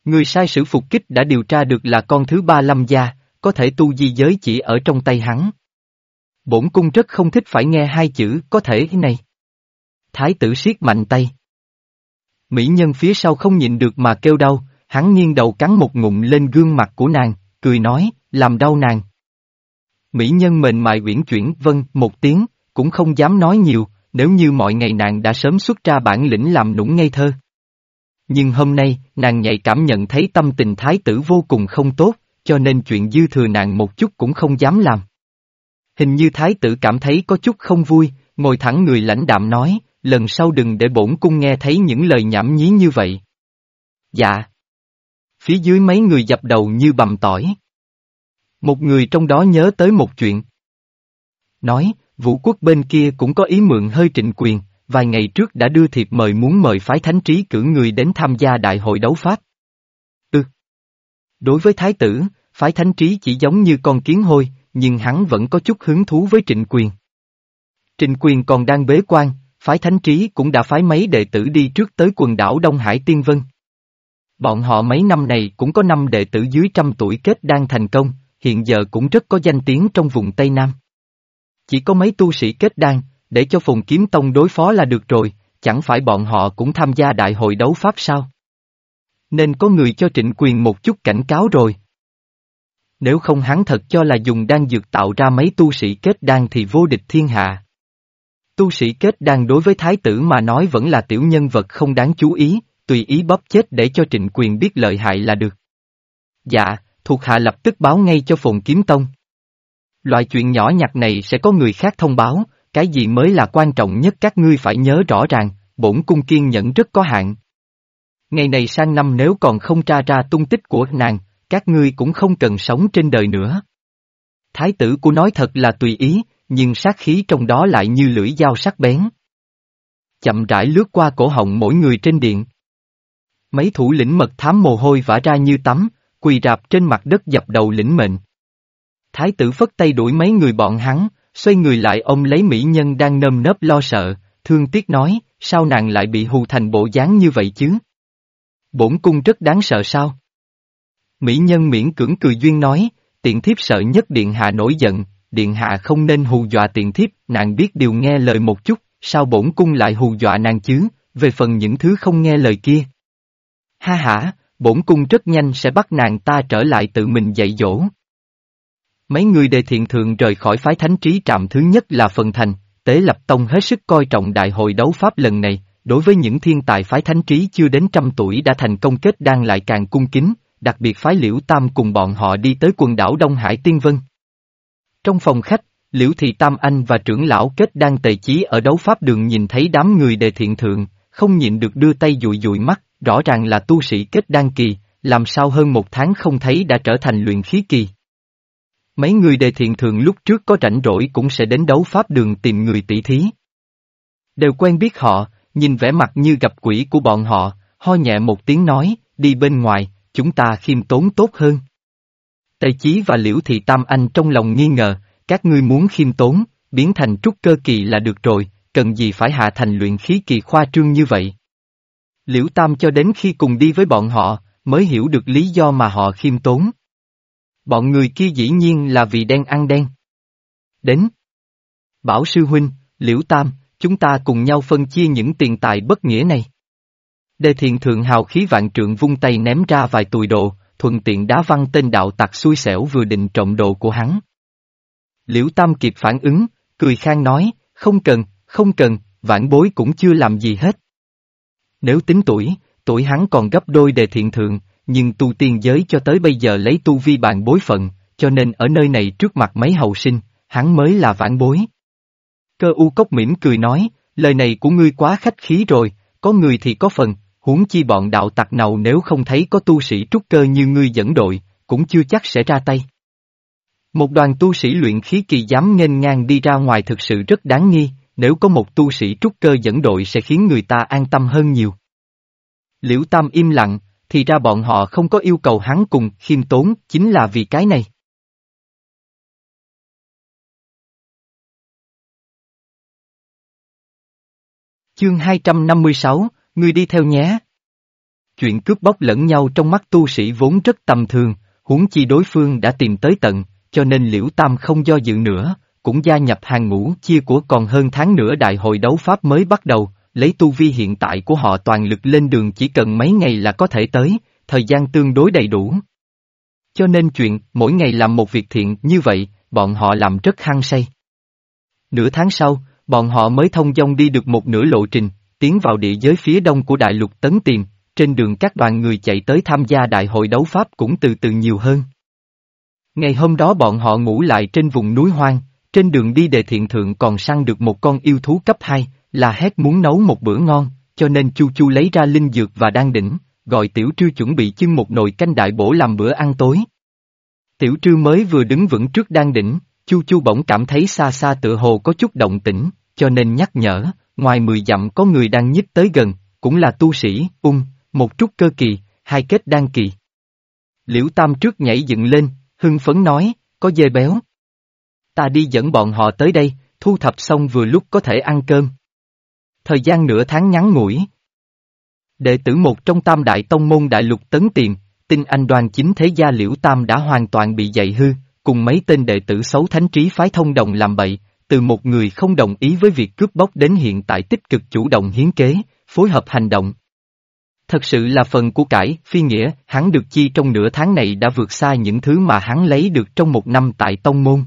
S1: Người sai sử phục kích đã điều tra được là con thứ ba lâm gia, có thể tu di giới chỉ ở trong tay hắn. Bổn cung rất không thích phải nghe hai chữ có thể này. Thái tử siết mạnh tay. Mỹ nhân phía sau không nhịn được mà kêu đau, hắn nghiêng đầu cắn một ngụm lên gương mặt của nàng, cười nói, làm đau nàng. Mỹ nhân mềm mại uyển chuyển vâng một tiếng, cũng không dám nói nhiều, nếu như mọi ngày nàng đã sớm xuất ra bản lĩnh làm nũng ngây thơ. Nhưng hôm nay, nàng nhạy cảm nhận thấy tâm tình thái tử vô cùng không tốt, cho nên chuyện dư thừa nàng một chút cũng không dám làm. Hình như thái tử cảm thấy có chút không vui, ngồi thẳng người lãnh đạm nói, lần sau đừng để bổn cung nghe thấy những lời nhảm nhí như vậy. Dạ. Phía dưới mấy người dập đầu như bầm tỏi. Một người trong đó nhớ tới một chuyện. Nói, vũ quốc bên kia cũng có ý mượn hơi trịnh quyền, vài ngày trước đã đưa thiệp mời muốn mời phái thánh trí cử người đến tham gia đại hội đấu pháp. Ừ. Đối với thái tử, phái thánh trí chỉ giống như con kiến hôi, nhưng hắn vẫn có chút hứng thú với trịnh quyền. Trịnh quyền còn đang bế quan, phái thánh trí cũng đã phái mấy đệ tử đi trước tới quần đảo Đông Hải Tiên Vân. Bọn họ mấy năm này cũng có năm đệ tử dưới trăm tuổi kết đang thành công, hiện giờ cũng rất có danh tiếng trong vùng Tây Nam. Chỉ có mấy tu sĩ kết đan, để cho Phùng Kiếm Tông đối phó là được rồi, chẳng phải bọn họ cũng tham gia đại hội đấu pháp sao? Nên có người cho trịnh quyền một chút cảnh cáo rồi. Nếu không hắn thật cho là dùng đan dược tạo ra mấy tu sĩ kết đan thì vô địch thiên hạ. Tu sĩ kết đan đối với thái tử mà nói vẫn là tiểu nhân vật không đáng chú ý, tùy ý bóp chết để cho trịnh quyền biết lợi hại là được. Dạ, thuộc hạ lập tức báo ngay cho Phùng Kiếm Tông. Loại chuyện nhỏ nhặt này sẽ có người khác thông báo, cái gì mới là quan trọng nhất các ngươi phải nhớ rõ ràng, bổn cung kiên nhẫn rất có hạn. Ngày này sang năm nếu còn không tra ra tung tích của nàng, các ngươi cũng không cần sống trên đời nữa. Thái tử của nói thật là tùy ý, nhưng sát khí trong đó lại như lưỡi dao sắc bén. Chậm rãi lướt qua cổ họng mỗi người trên điện. Mấy thủ lĩnh mật thám mồ hôi vã ra như tắm, quỳ rạp trên mặt đất dập đầu lĩnh mệnh. Thái tử phất tay đuổi mấy người bọn hắn, xoay người lại ôm lấy mỹ nhân đang nơm nớp lo sợ, thương tiếc nói, sao nàng lại bị hù thành bộ dáng như vậy chứ? Bổn cung rất đáng sợ sao? Mỹ nhân miễn cưỡng cười duyên nói, tiện thiếp sợ nhất điện hạ nổi giận, điện hạ không nên hù dọa tiện thiếp, nàng biết điều nghe lời một chút, sao bổn cung lại hù dọa nàng chứ, về phần những thứ không nghe lời kia. Ha ha, bổn cung rất nhanh sẽ bắt nàng ta trở lại tự mình dạy dỗ. Mấy người đề thiện thượng rời khỏi phái thánh trí trạm thứ nhất là phần thành, tế lập tông hết sức coi trọng đại hội đấu pháp lần này, đối với những thiên tài phái thánh trí chưa đến trăm tuổi đã thành công kết đang lại càng cung kính, đặc biệt phái liễu tam cùng bọn họ đi tới quần đảo Đông Hải Tiên Vân. Trong phòng khách, liễu thị tam anh và trưởng lão kết đang tề chí ở đấu pháp đường nhìn thấy đám người đề thiện thượng, không nhịn được đưa tay dụi dụi mắt, rõ ràng là tu sĩ kết đan kỳ, làm sao hơn một tháng không thấy đã trở thành luyện khí kỳ. Mấy người đề thiện thường lúc trước có rảnh rỗi cũng sẽ đến đấu pháp đường tìm người tỷ thí. Đều quen biết họ, nhìn vẻ mặt như gặp quỷ của bọn họ, ho nhẹ một tiếng nói, đi bên ngoài, chúng ta khiêm tốn tốt hơn. Tây Chí và Liễu Thị Tam Anh trong lòng nghi ngờ, các ngươi muốn khiêm tốn, biến thành trúc cơ kỳ là được rồi, cần gì phải hạ thành luyện khí kỳ khoa trương như vậy. Liễu Tam cho đến khi cùng đi với bọn họ, mới hiểu được lý do mà họ khiêm tốn. Bọn người kia dĩ nhiên là vì đen ăn đen. Đến. Bảo sư huynh, Liễu Tam, chúng ta cùng nhau phân chia những tiền tài bất nghĩa này. Đề thiện thượng hào khí vạn trượng vung tay ném ra vài tùi độ, thuận tiện đá văng tên đạo tặc xui xẻo vừa định trộm đồ của hắn. Liễu Tam kịp phản ứng, cười khang nói, không cần, không cần, vãn bối cũng chưa làm gì hết. Nếu tính tuổi, tuổi hắn còn gấp đôi đề thiện thượng, nhưng tu tiên giới cho tới bây giờ lấy tu vi bạn bối phận, cho nên ở nơi này trước mặt mấy hậu sinh, hắn mới là vãn bối. Cơ u cốc mỉm cười nói, lời này của ngươi quá khách khí rồi, có người thì có phần, huống chi bọn đạo tặc nào nếu không thấy có tu sĩ trúc cơ như ngươi dẫn đội, cũng chưa chắc sẽ ra tay. Một đoàn tu sĩ luyện khí kỳ dám nghênh ngang đi ra ngoài thực sự rất đáng nghi, nếu có một tu sĩ trúc cơ dẫn đội sẽ khiến người ta an tâm hơn nhiều. Liễu Tam im lặng, thì ra bọn họ không có yêu cầu hắn cùng khiêm tốn, chính là vì cái này. Chương 256, Ngươi đi theo nhé. Chuyện cướp bóc lẫn nhau trong mắt tu sĩ vốn rất tầm thường, huống chi đối phương đã tìm tới tận, cho nên Liễu Tam không do dự nữa, cũng gia nhập hàng ngũ chia của còn hơn tháng nữa đại hội đấu pháp mới bắt đầu, lấy tu vi hiện tại của họ toàn lực lên đường chỉ cần mấy ngày là có thể tới, thời gian tương đối đầy đủ. Cho nên chuyện, mỗi ngày làm một việc thiện như vậy, bọn họ làm rất hăng say. Nửa tháng sau, bọn họ mới thông dong đi được một nửa lộ trình, tiến vào địa giới phía đông của đại lục Tấn Tiền, trên đường các đoàn người chạy tới tham gia đại hội đấu pháp cũng từ từ nhiều hơn. Ngày hôm đó bọn họ ngủ lại trên vùng núi hoang, trên đường đi đề thiện thượng còn săn được một con yêu thú cấp 2, là hét muốn nấu một bữa ngon, cho nên Chu Chu lấy ra linh dược và đang đỉnh, gọi Tiểu Trư chuẩn bị chưng một nồi canh đại bổ làm bữa ăn tối. Tiểu Trư mới vừa đứng vững trước đang đỉnh, Chu Chu bỗng cảm thấy xa xa tựa hồ có chút động tĩnh, cho nên nhắc nhở, ngoài mười dặm có người đang nhích tới gần, cũng là tu sĩ, ung, một chút cơ kỳ, hai kết đan kỳ. Liễu Tam trước nhảy dựng lên, hưng phấn nói, có dê béo. Ta đi dẫn bọn họ tới đây, thu thập xong vừa lúc có thể ăn cơm. Thời gian nửa tháng ngắn ngủi. Đệ tử một trong tam đại tông môn đại lục tấn tiền, tin anh đoàn chính thế gia liễu tam đã hoàn toàn bị dạy hư, cùng mấy tên đệ tử xấu thánh trí phái thông đồng làm bậy, từ một người không đồng ý với việc cướp bóc đến hiện tại tích cực chủ động hiến kế, phối hợp hành động. Thật sự là phần của cải, phi nghĩa, hắn được chi trong nửa tháng này đã vượt xa những thứ mà hắn lấy được trong một năm tại tông môn.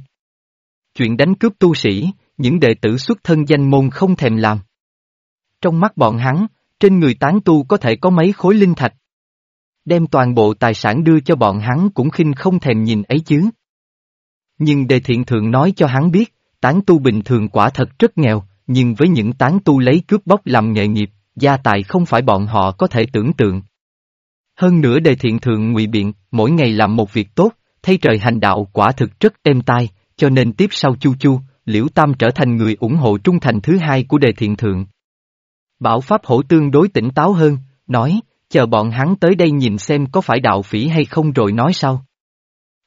S1: Chuyện đánh cướp tu sĩ, những đệ tử xuất thân danh môn không thèm làm. Trong mắt bọn hắn, trên người tán tu có thể có mấy khối linh thạch. Đem toàn bộ tài sản đưa cho bọn hắn cũng khinh không thèm nhìn ấy chứ. Nhưng đề thiện thượng nói cho hắn biết, tán tu bình thường quả thật rất nghèo, nhưng với những tán tu lấy cướp bóc làm nghề nghiệp, gia tài không phải bọn họ có thể tưởng tượng. Hơn nữa đề thiện thượng ngụy biện, mỗi ngày làm một việc tốt, thay trời hành đạo quả thực rất êm tai, cho nên tiếp sau chu chu, Liễu Tam trở thành người ủng hộ trung thành thứ hai của đề thiện thượng. Bảo Pháp Hổ tương đối tỉnh táo hơn, nói, chờ bọn hắn tới đây nhìn xem có phải đạo phỉ hay không rồi nói sau.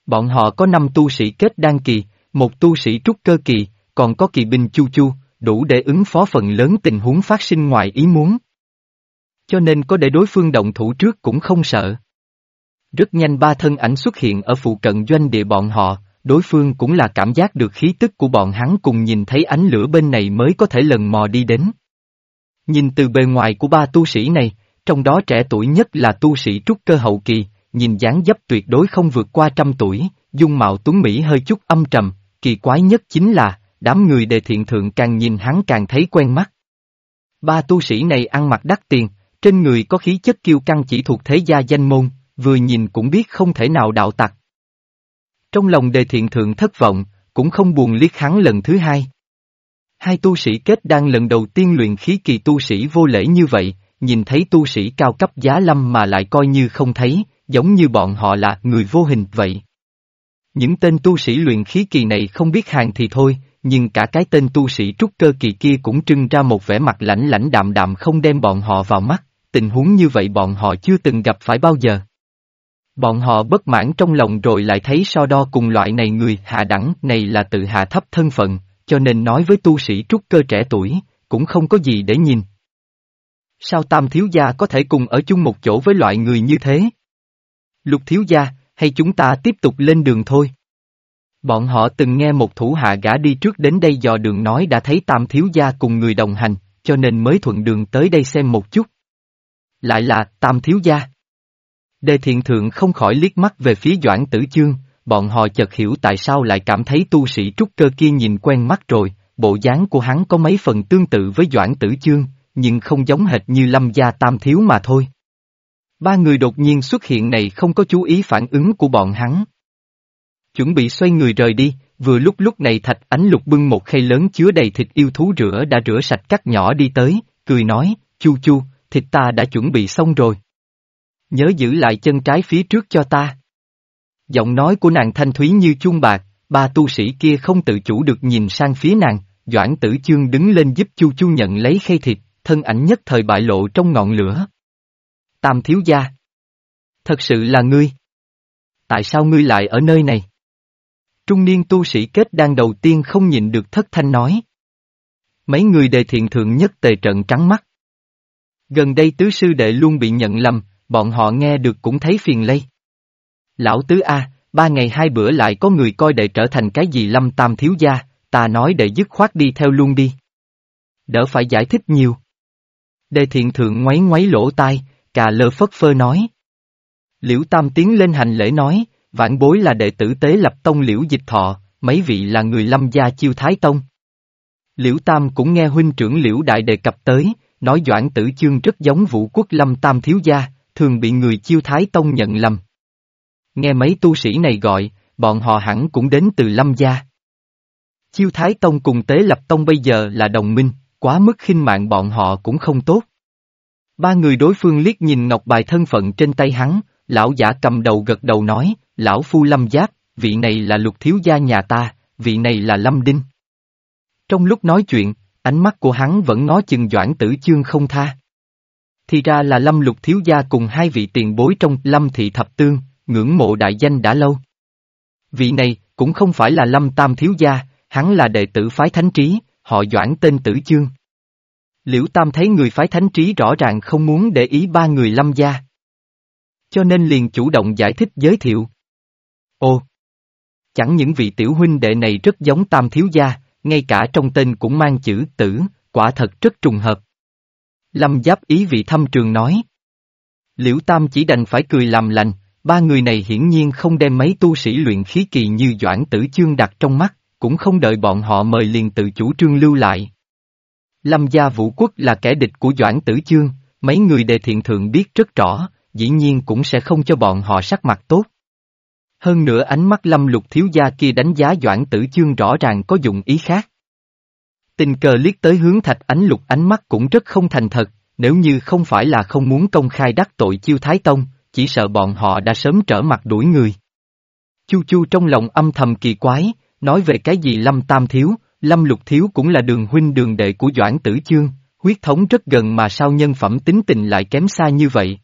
S1: Bọn họ có năm tu sĩ kết đan kỳ, một tu sĩ trúc cơ kỳ, còn có kỳ binh chu chu, đủ để ứng phó phần lớn tình huống phát sinh ngoài ý muốn. Cho nên có để đối phương động thủ trước cũng không sợ. Rất nhanh ba thân ảnh xuất hiện ở phụ cận doanh địa bọn họ, đối phương cũng là cảm giác được khí tức của bọn hắn cùng nhìn thấy ánh lửa bên này mới có thể lần mò đi đến. Nhìn từ bề ngoài của ba tu sĩ này, trong đó trẻ tuổi nhất là tu sĩ trúc cơ hậu kỳ, nhìn dáng dấp tuyệt đối không vượt qua trăm tuổi, dung mạo tuấn Mỹ hơi chút âm trầm, kỳ quái nhất chính là, đám người đề thiện thượng càng nhìn hắn càng thấy quen mắt. Ba tu sĩ này ăn mặc đắt tiền, trên người có khí chất kiêu căng chỉ thuộc thế gia danh môn, vừa nhìn cũng biết không thể nào đạo tặc. Trong lòng đề thiện thượng thất vọng, cũng không buồn liếc hắn lần thứ hai. Hai tu sĩ kết đang lần đầu tiên luyện khí kỳ tu sĩ vô lễ như vậy, nhìn thấy tu sĩ cao cấp giá lâm mà lại coi như không thấy, giống như bọn họ là người vô hình vậy. Những tên tu sĩ luyện khí kỳ này không biết hàng thì thôi, nhưng cả cái tên tu sĩ trúc cơ kỳ kia cũng trưng ra một vẻ mặt lãnh lãnh đạm đạm không đem bọn họ vào mắt, tình huống như vậy bọn họ chưa từng gặp phải bao giờ. Bọn họ bất mãn trong lòng rồi lại thấy so đo cùng loại này người hạ đẳng này là tự hạ thấp thân phận, cho nên nói với tu sĩ trúc cơ trẻ tuổi, cũng không có gì để nhìn. Sao tam thiếu gia có thể cùng ở chung một chỗ với loại người như thế? Lục thiếu gia, hay chúng ta tiếp tục lên đường thôi? Bọn họ từng nghe một thủ hạ gã đi trước đến đây dò đường nói đã thấy tam thiếu gia cùng người đồng hành, cho nên mới thuận đường tới đây xem một chút. Lại là tam thiếu gia. Đề thiện thượng không khỏi liếc mắt về phía Doãn Tử Chương, bọn họ chợt hiểu tại sao lại cảm thấy tu sĩ trúc cơ kia nhìn quen mắt rồi, bộ dáng của hắn có mấy phần tương tự với Doãn Tử Chương, nhưng không giống hệt như Lâm Gia Tam Thiếu mà thôi. Ba người đột nhiên xuất hiện này không có chú ý phản ứng của bọn hắn. Chuẩn bị xoay người rời đi, vừa lúc lúc này Thạch Ánh Lục bưng một khay lớn chứa đầy thịt yêu thú rửa đã rửa sạch cắt nhỏ đi tới, cười nói, chu chu, thịt ta đã chuẩn bị xong rồi. Nhớ giữ lại chân trái phía trước cho ta. Giọng nói của nàng thanh thúy như chuông bạc, ba tu sĩ kia không tự chủ được nhìn sang phía nàng, Doãn Tử Chương đứng lên giúp Chu Chu nhận lấy khay thịt, thân ảnh nhất thời bại lộ trong ngọn lửa. Tam thiếu gia. Thật sự là ngươi. Tại sao ngươi lại ở nơi này? Trung niên tu sĩ kết đang đầu tiên không nhìn được thất thanh nói. Mấy người đề thiện thượng nhất tề trận trắng mắt. Gần đây tứ sư đệ luôn bị nhận lầm, bọn họ nghe được cũng thấy phiền lây. Lão tứ A, ba ngày hai bữa lại có người coi đệ trở thành cái gì lâm tam thiếu gia, ta nói đệ dứt khoát đi theo luôn đi. Đỡ phải giải thích nhiều. Đề thiện thượng ngoáy ngoáy lỗ tai, cà lơ phất phơ nói. Liễu Tam tiến lên hành lễ nói, vãn bối là đệ tử tế lập tông liễu dịch thọ, mấy vị là người lâm gia chiêu thái tông. Liễu Tam cũng nghe huynh trưởng liễu đại đề cập tới, nói doãn tử chương rất giống vũ quốc lâm tam thiếu gia, thường bị người chiêu thái tông nhận lầm. Nghe mấy tu sĩ này gọi, bọn họ hẳn cũng đến từ lâm gia. Chiêu thái tông cùng tế lập tông bây giờ là đồng minh, quá mức khinh mạng bọn họ cũng không tốt. Ba người đối phương liếc nhìn ngọc bài thân phận trên tay hắn, lão giả cầm đầu gật đầu nói, lão phu lâm giáp, vị này là lục thiếu gia nhà ta, vị này là lâm đinh. Trong lúc nói chuyện, ánh mắt của hắn vẫn ngó chừng doãn tử chương không tha. Thì ra là lâm lục thiếu gia cùng hai vị tiền bối trong lâm thị thập tương, ngưỡng mộ đại danh đã lâu. Vị này, cũng không phải là lâm tam thiếu gia, hắn là đệ tử phái thánh trí, họ doãn tên tử chương. Liễu Tam thấy người phái thánh trí rõ ràng không muốn để ý ba người lâm gia. Cho nên liền chủ động giải thích giới thiệu. Ồ! Chẳng những vị tiểu huynh đệ này rất giống Tam thiếu gia, ngay cả trong tên cũng mang chữ tử, quả thật rất trùng hợp. Lâm Giáp ý vị thâm trường nói. Liễu Tam chỉ đành phải cười làm lành, ba người này hiển nhiên không đem mấy tu sĩ luyện khí kỳ như Doãn Tử Chương đặt trong mắt, cũng không đợi bọn họ mời liền tự chủ trương lưu lại. Lâm gia vũ quốc là kẻ địch của Doãn Tử Chương, mấy người đề thiện thượng biết rất rõ, dĩ nhiên cũng sẽ không cho bọn họ sắc mặt tốt. Hơn nữa ánh mắt lâm lục thiếu gia kia đánh giá Doãn Tử Chương rõ ràng có dụng ý khác. Tình cờ liếc tới hướng thạch ánh lục ánh mắt cũng rất không thành thật, nếu như không phải là không muốn công khai đắc tội chiêu Thái Tông, chỉ sợ bọn họ đã sớm trở mặt đuổi người. Chu Chu trong lòng âm thầm kỳ quái, nói về cái gì Lâm Tam Thiếu, Lâm Lục Thiếu cũng là đường huynh đường đệ của Doãn Tử Chương, huyết thống rất gần mà sao nhân phẩm tính tình lại kém xa như vậy.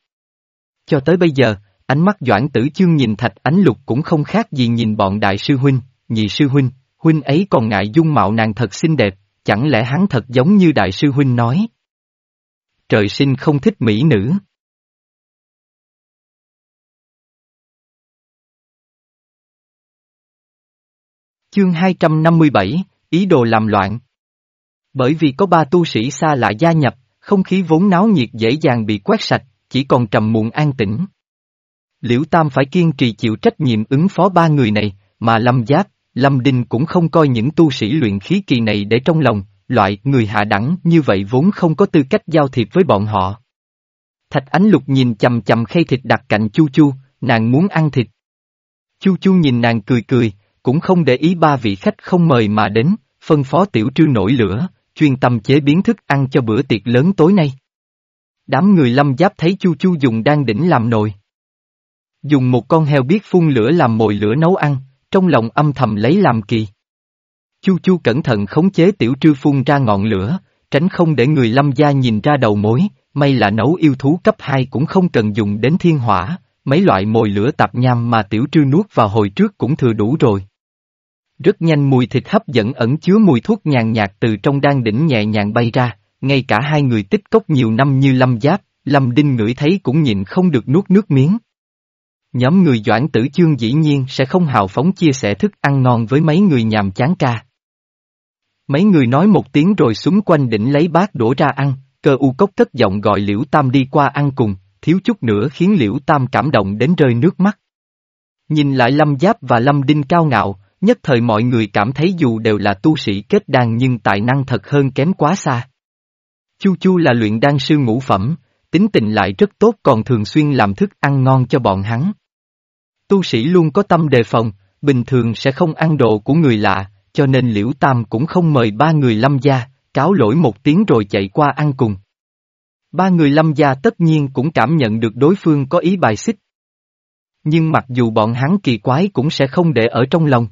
S1: Cho tới bây giờ, ánh mắt Doãn Tử Chương nhìn Thạch Ánh Lục cũng không khác gì nhìn bọn đại sư huynh, nhị sư huynh, huynh ấy còn ngại dung mạo nàng thật xinh đẹp, chẳng lẽ hắn thật giống như đại sư huynh nói. Trời sinh không thích mỹ nữ. Chương 257, ý đồ làm loạn. Bởi vì có ba tu sĩ xa lạ gia nhập, không khí vốn náo nhiệt dễ dàng bị quét sạch, chỉ còn trầm muộn an tĩnh. Liễu Tam phải kiên trì chịu trách nhiệm ứng phó ba người này, mà Lâm Giáp, Lâm Đinh cũng không coi những tu sĩ luyện khí kỳ này để trong lòng, loại người hạ đẳng như vậy vốn không có tư cách giao thiệp với bọn họ. Thạch Ánh Lục nhìn chầm chầm khay thịt đặt cạnh Chu Chu, nàng muốn ăn thịt. Chu Chu nhìn nàng cười cười, cũng không để ý ba vị khách không mời mà đến, phân phó tiểu trư nổi lửa, chuyên tâm chế biến thức ăn cho bữa tiệc lớn tối nay. Đám người lâm giáp thấy Chu Chu dùng đang đỉnh làm nồi. Dùng một con heo biết phun lửa làm mồi lửa nấu ăn, trong lòng âm thầm lấy làm kỳ. Chu Chu cẩn thận khống chế tiểu trư phun ra ngọn lửa, tránh không để người lâm gia nhìn ra đầu mối, may là nấu yêu thú cấp 2 cũng không cần dùng đến thiên hỏa, mấy loại mồi lửa tạp nham mà tiểu trư nuốt vào hồi trước cũng thừa đủ rồi. Rất nhanh mùi thịt hấp dẫn ẩn chứa mùi thuốc nhàn nhạt từ trong đan đỉnh nhẹ nhàng bay ra, ngay cả hai người tích cốc nhiều năm như lâm giáp, lâm đinh ngửi thấy cũng nhịn không được nuốt nước miếng. Nhóm người doãn tử chương dĩ nhiên sẽ không hào phóng chia sẻ thức ăn ngon với mấy người nhàm chán ca. Mấy người nói một tiếng rồi xuống quanh đỉnh lấy bát đổ ra ăn, cơ u cốc cất giọng gọi Liễu Tam đi qua ăn cùng, thiếu chút nữa khiến Liễu Tam cảm động đến rơi nước mắt. Nhìn lại Lâm Giáp và Lâm Đinh cao ngạo, nhất thời mọi người cảm thấy dù đều là tu sĩ kết đan nhưng tài năng thật hơn kém quá xa. Chu Chu là luyện đan sư ngũ phẩm, tính tình lại rất tốt còn thường xuyên làm thức ăn ngon cho bọn hắn. Tu sĩ luôn có tâm đề phòng, bình thường sẽ không ăn đồ của người lạ, cho nên Liễu Tam cũng không mời ba người lâm gia, cáo lỗi một tiếng rồi chạy qua ăn cùng. Ba người lâm gia tất nhiên cũng cảm nhận được đối phương có ý bài xích. Nhưng mặc dù bọn hắn kỳ quái cũng sẽ không để ở trong lòng.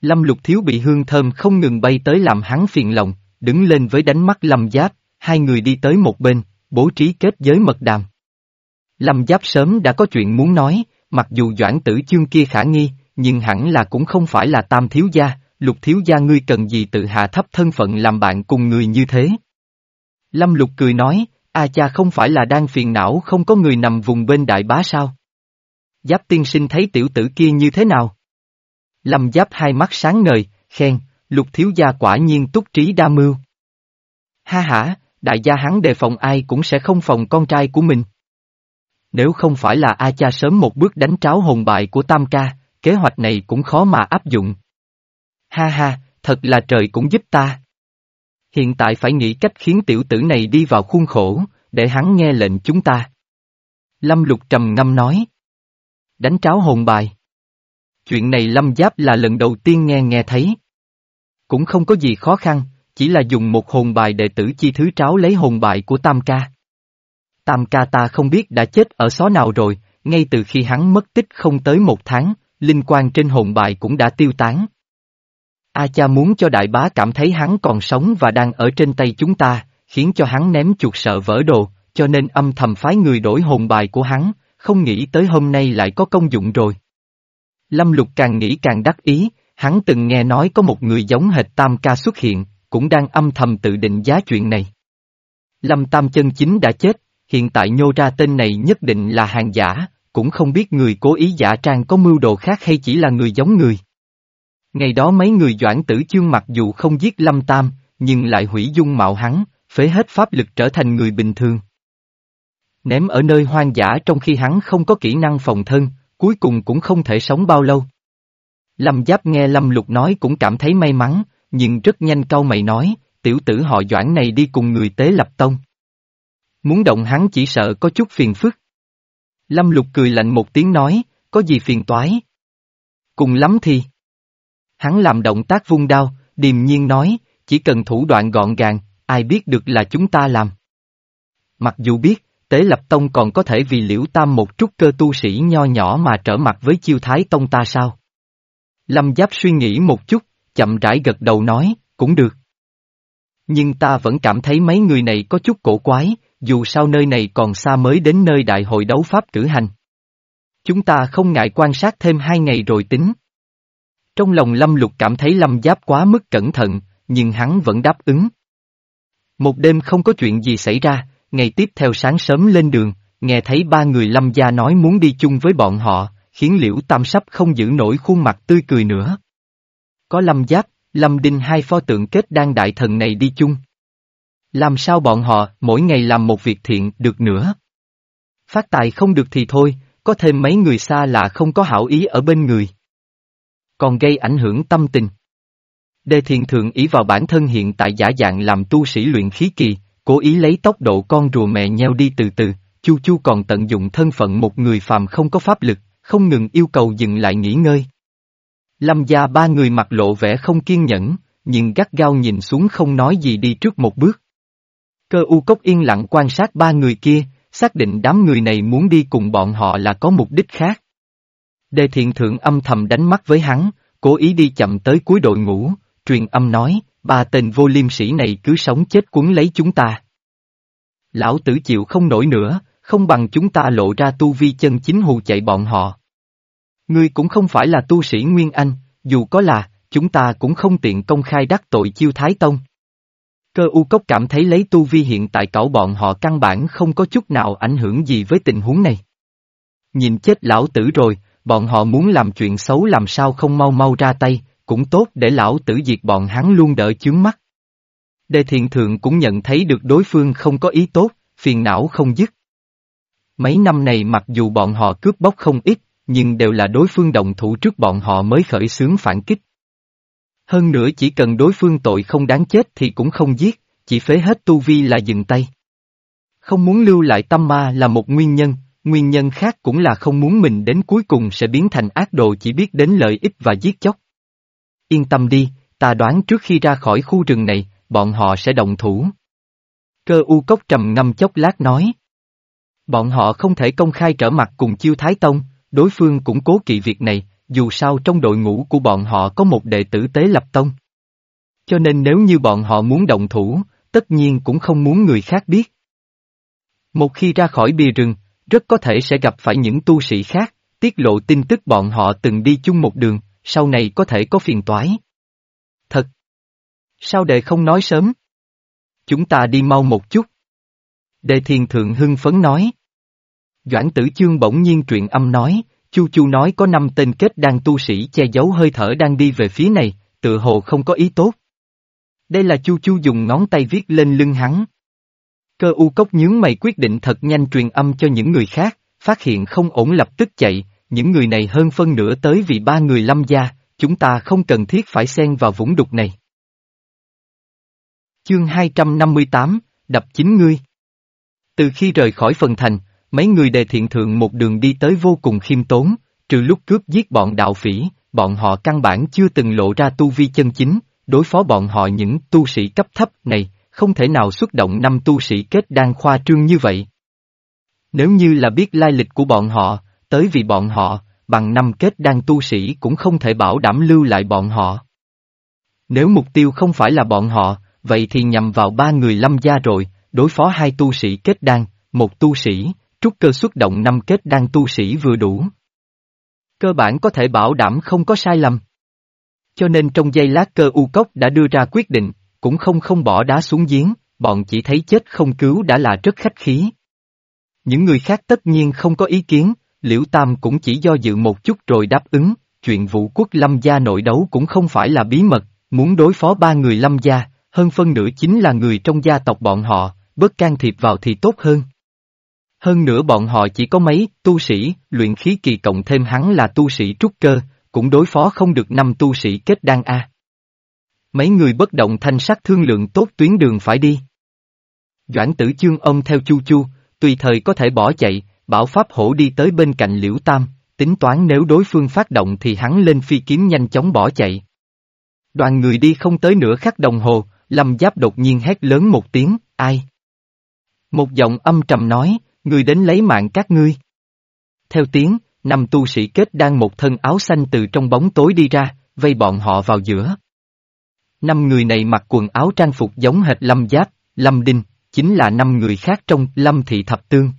S1: Lâm lục thiếu bị hương thơm không ngừng bay tới làm hắn phiền lòng, đứng lên với đánh mắt lâm giáp, hai người đi tới một bên, bố trí kết giới mật đàm. Lâm giáp sớm đã có chuyện muốn nói, mặc dù doãn tử chương kia khả nghi, nhưng hẳn là cũng không phải là tam thiếu gia, lục thiếu gia ngươi cần gì tự hạ thấp thân phận làm bạn cùng người như thế. Lâm lục cười nói, a cha không phải là đang phiền não không có người nằm vùng bên đại bá sao? Giáp tiên sinh thấy tiểu tử kia như thế nào? Lâm giáp hai mắt sáng ngời, khen, lục thiếu gia quả nhiên túc trí đa mưu. Ha hả, đại gia hắn đề phòng ai cũng sẽ không phòng con trai của mình. Nếu không phải là A cha sớm một bước đánh tráo hồn bại của Tam ca, kế hoạch này cũng khó mà áp dụng. Ha ha, thật là trời cũng giúp ta. Hiện tại phải nghĩ cách khiến tiểu tử này đi vào khuôn khổ, để hắn nghe lệnh chúng ta. Lâm lục trầm ngâm nói. Đánh tráo hồn bài. Chuyện này Lâm Giáp là lần đầu tiên nghe nghe thấy. Cũng không có gì khó khăn, chỉ là dùng một hồn bài đệ tử chi thứ tráo lấy hồn bài của Tam ca. Tam ca ta không biết đã chết ở xó nào rồi, ngay từ khi hắn mất tích không tới một tháng, linh quan trên hồn bài cũng đã tiêu tán. A cha muốn cho đại bá cảm thấy hắn còn sống và đang ở trên tay chúng ta, khiến cho hắn ném chuột sợ vỡ đồ, cho nên âm thầm phái người đổi hồn bài của hắn, không nghĩ tới hôm nay lại có công dụng rồi. Lâm Lục càng nghĩ càng đắc ý, hắn từng nghe nói có một người giống hệt Tam ca xuất hiện, cũng đang âm thầm tự định giá chuyện này. Lâm Tam chân chính đã chết, hiện tại nhô ra tên này nhất định là hàng giả, cũng không biết người cố ý giả trang có mưu đồ khác hay chỉ là người giống người. Ngày đó mấy người doãn tử chương mặc dù không giết Lâm Tam, nhưng lại hủy dung mạo hắn, phế hết pháp lực trở thành người bình thường. Ném ở nơi hoang dã trong khi hắn không có kỹ năng phòng thân, cuối cùng cũng không thể sống bao lâu. Lâm Giáp nghe Lâm Lục nói cũng cảm thấy may mắn, nhưng rất nhanh câu mày nói, tiểu tử họ doãn này đi cùng người tế lập tông. Muốn động hắn chỉ sợ có chút phiền phức. Lâm Lục cười lạnh một tiếng nói, có gì phiền toái? Cùng lắm thì. Hắn làm động tác vung đao, điềm nhiên nói, chỉ cần thủ đoạn gọn gàng, ai biết được là chúng ta làm. Mặc dù biết, Tế Lập Tông còn có thể vì liễu tam một chút cơ tu sĩ nho nhỏ mà trở mặt với chiêu thái tông ta sao? Lâm Giáp suy nghĩ một chút, chậm rãi gật đầu nói, cũng được. Nhưng ta vẫn cảm thấy mấy người này có chút cổ quái, dù sao nơi này còn xa mới đến nơi đại hội đấu pháp cử hành. Chúng ta không ngại quan sát thêm hai ngày rồi tính. Trong lòng Lâm Lục cảm thấy Lâm Giáp quá mức cẩn thận, nhưng hắn vẫn đáp ứng. Một đêm không có chuyện gì xảy ra, ngày tiếp theo sáng sớm lên đường, nghe thấy ba người Lâm gia nói muốn đi chung với bọn họ, khiến Liễu Tam sắp không giữ nổi khuôn mặt tươi cười nữa. Có Lâm Giáp, Lâm Đinh hai pho tượng kết đang đại thần này đi chung. Làm sao bọn họ mỗi ngày làm một việc thiện được nữa? Phát tài không được thì thôi, có thêm mấy người xa lạ không có hảo ý ở bên người. Còn gây ảnh hưởng tâm tình. Đề thiện thượng ý vào bản thân hiện tại giả dạng làm tu sĩ luyện khí kỳ, cố ý lấy tốc độ con rùa mẹ nheo đi từ từ, Chu Chu còn tận dụng thân phận một người phàm không có pháp lực, không ngừng yêu cầu dừng lại nghỉ ngơi. Lâm gia ba người mặt lộ vẻ không kiên nhẫn, nhưng gắt gao nhìn xuống không nói gì đi trước một bước. Cơ u cốc yên lặng quan sát ba người kia, xác định đám người này muốn đi cùng bọn họ là có mục đích khác. Đề thiện thượng âm thầm đánh mắt với hắn, cố ý đi chậm tới cuối đội ngũ, truyền âm nói, ba tên vô liêm sĩ này cứ sống chết cuốn lấy chúng ta. Lão tử chịu không nổi nữa, không bằng chúng ta lộ ra tu vi chân chính hù chạy bọn họ. Ngươi cũng không phải là tu sĩ Nguyên Anh, dù có là, chúng ta cũng không tiện công khai đắc tội chiêu Thái Tông. Cơ u cốc cảm thấy lấy tu vi hiện tại cẩu bọn họ căn bản không có chút nào ảnh hưởng gì với tình huống này. Nhìn chết lão tử rồi, bọn họ muốn làm chuyện xấu làm sao không mau mau ra tay, cũng tốt để lão tử diệt bọn hắn luôn đỡ chướng mắt. Đề thiện thượng cũng nhận thấy được đối phương không có ý tốt, phiền não không dứt. Mấy năm này mặc dù bọn họ cướp bóc không ít, nhưng đều là đối phương đồng thủ trước bọn họ mới khởi xướng phản kích. Hơn nữa chỉ cần đối phương tội không đáng chết thì cũng không giết, chỉ phế hết tu vi là dừng tay. Không muốn lưu lại tâm ma là một nguyên nhân, nguyên nhân khác cũng là không muốn mình đến cuối cùng sẽ biến thành ác đồ chỉ biết đến lợi ích và giết chóc. Yên tâm đi, ta đoán trước khi ra khỏi khu rừng này, bọn họ sẽ động thủ. Cơ u cốc trầm ngâm chốc lát nói. Bọn họ không thể công khai trở mặt cùng chiêu Thái Tông, đối phương cũng cố kỵ việc này, dù sao trong đội ngũ của bọn họ có một đệ tử tế lập tông. Cho nên nếu như bọn họ muốn động thủ, tất nhiên cũng không muốn người khác biết. Một khi ra khỏi bìa rừng, rất có thể sẽ gặp phải những tu sĩ khác, tiết lộ tin tức bọn họ từng đi chung một đường, sau này có thể có phiền toái. Thật! Sao đệ không nói sớm? Chúng ta đi mau một chút. Đề thiền thượng hưng phấn nói. Doãn tử chương bỗng nhiên truyện âm nói, Chu Chu nói có năm tên kết đang tu sĩ che giấu hơi thở đang đi về phía này, tự hồ không có ý tốt. Đây là Chu Chu dùng ngón tay viết lên lưng hắn. Cơ u cốc nhướng mày quyết định thật nhanh truyền âm cho những người khác, phát hiện không ổn lập tức chạy, những người này hơn phân nửa tới vì ba người lâm gia, chúng ta không cần thiết phải xen vào vũng đục này. Chương 258, đập chính ngươi. Từ khi rời khỏi phần thành, mấy người đề thiện thượng một đường đi tới vô cùng khiêm tốn, trừ lúc cướp giết bọn đạo phỉ, bọn họ căn bản chưa từng lộ ra tu vi chân chính, đối phó bọn họ những tu sĩ cấp thấp này, không thể nào xuất động năm tu sĩ kết đan khoa trương như vậy. Nếu như là biết lai lịch của bọn họ, tới vì bọn họ, bằng năm kết đang tu sĩ cũng không thể bảo đảm lưu lại bọn họ. Nếu mục tiêu không phải là bọn họ, vậy thì nhằm vào ba người lâm gia rồi, đối phó hai tu sĩ kết đan, một tu sĩ, trúc cơ xuất động năm kết đan tu sĩ vừa đủ. Cơ bản có thể bảo đảm không có sai lầm. Cho nên trong giây lát cơ u cốc đã đưa ra quyết định, cũng không không bỏ đá xuống giếng, bọn chỉ thấy chết không cứu đã là rất khách khí. Những người khác tất nhiên không có ý kiến, Liễu Tam cũng chỉ do dự một chút rồi đáp ứng, chuyện vũ quốc lâm gia nội đấu cũng không phải là bí mật, muốn đối phó ba người lâm gia, hơn phân nửa chính là người trong gia tộc bọn họ, bớt can thiệp vào thì tốt hơn. Hơn nữa bọn họ chỉ có mấy tu sĩ, luyện khí kỳ cộng thêm hắn là tu sĩ trúc cơ, cũng đối phó không được năm tu sĩ kết đan A. Mấy người bất động thanh sắc thương lượng tốt tuyến đường phải đi. Doãn tử chương ông theo chu chu, tùy thời có thể bỏ chạy, bảo pháp hổ đi tới bên cạnh liễu tam, tính toán nếu đối phương phát động thì hắn lên phi kiếm nhanh chóng bỏ chạy. Đoàn người đi không tới nửa khắc đồng hồ, lâm giáp đột nhiên hét lớn một tiếng, ai? Một giọng âm trầm nói, người đến lấy mạng các ngươi. Theo tiếng, năm tu sĩ kết đang một thân áo xanh từ trong bóng tối đi ra, vây bọn họ vào giữa. Năm người này mặc quần áo trang phục giống hệt Lâm Giáp, Lâm Đinh, chính là năm người khác trong Lâm Thị Thập Tương.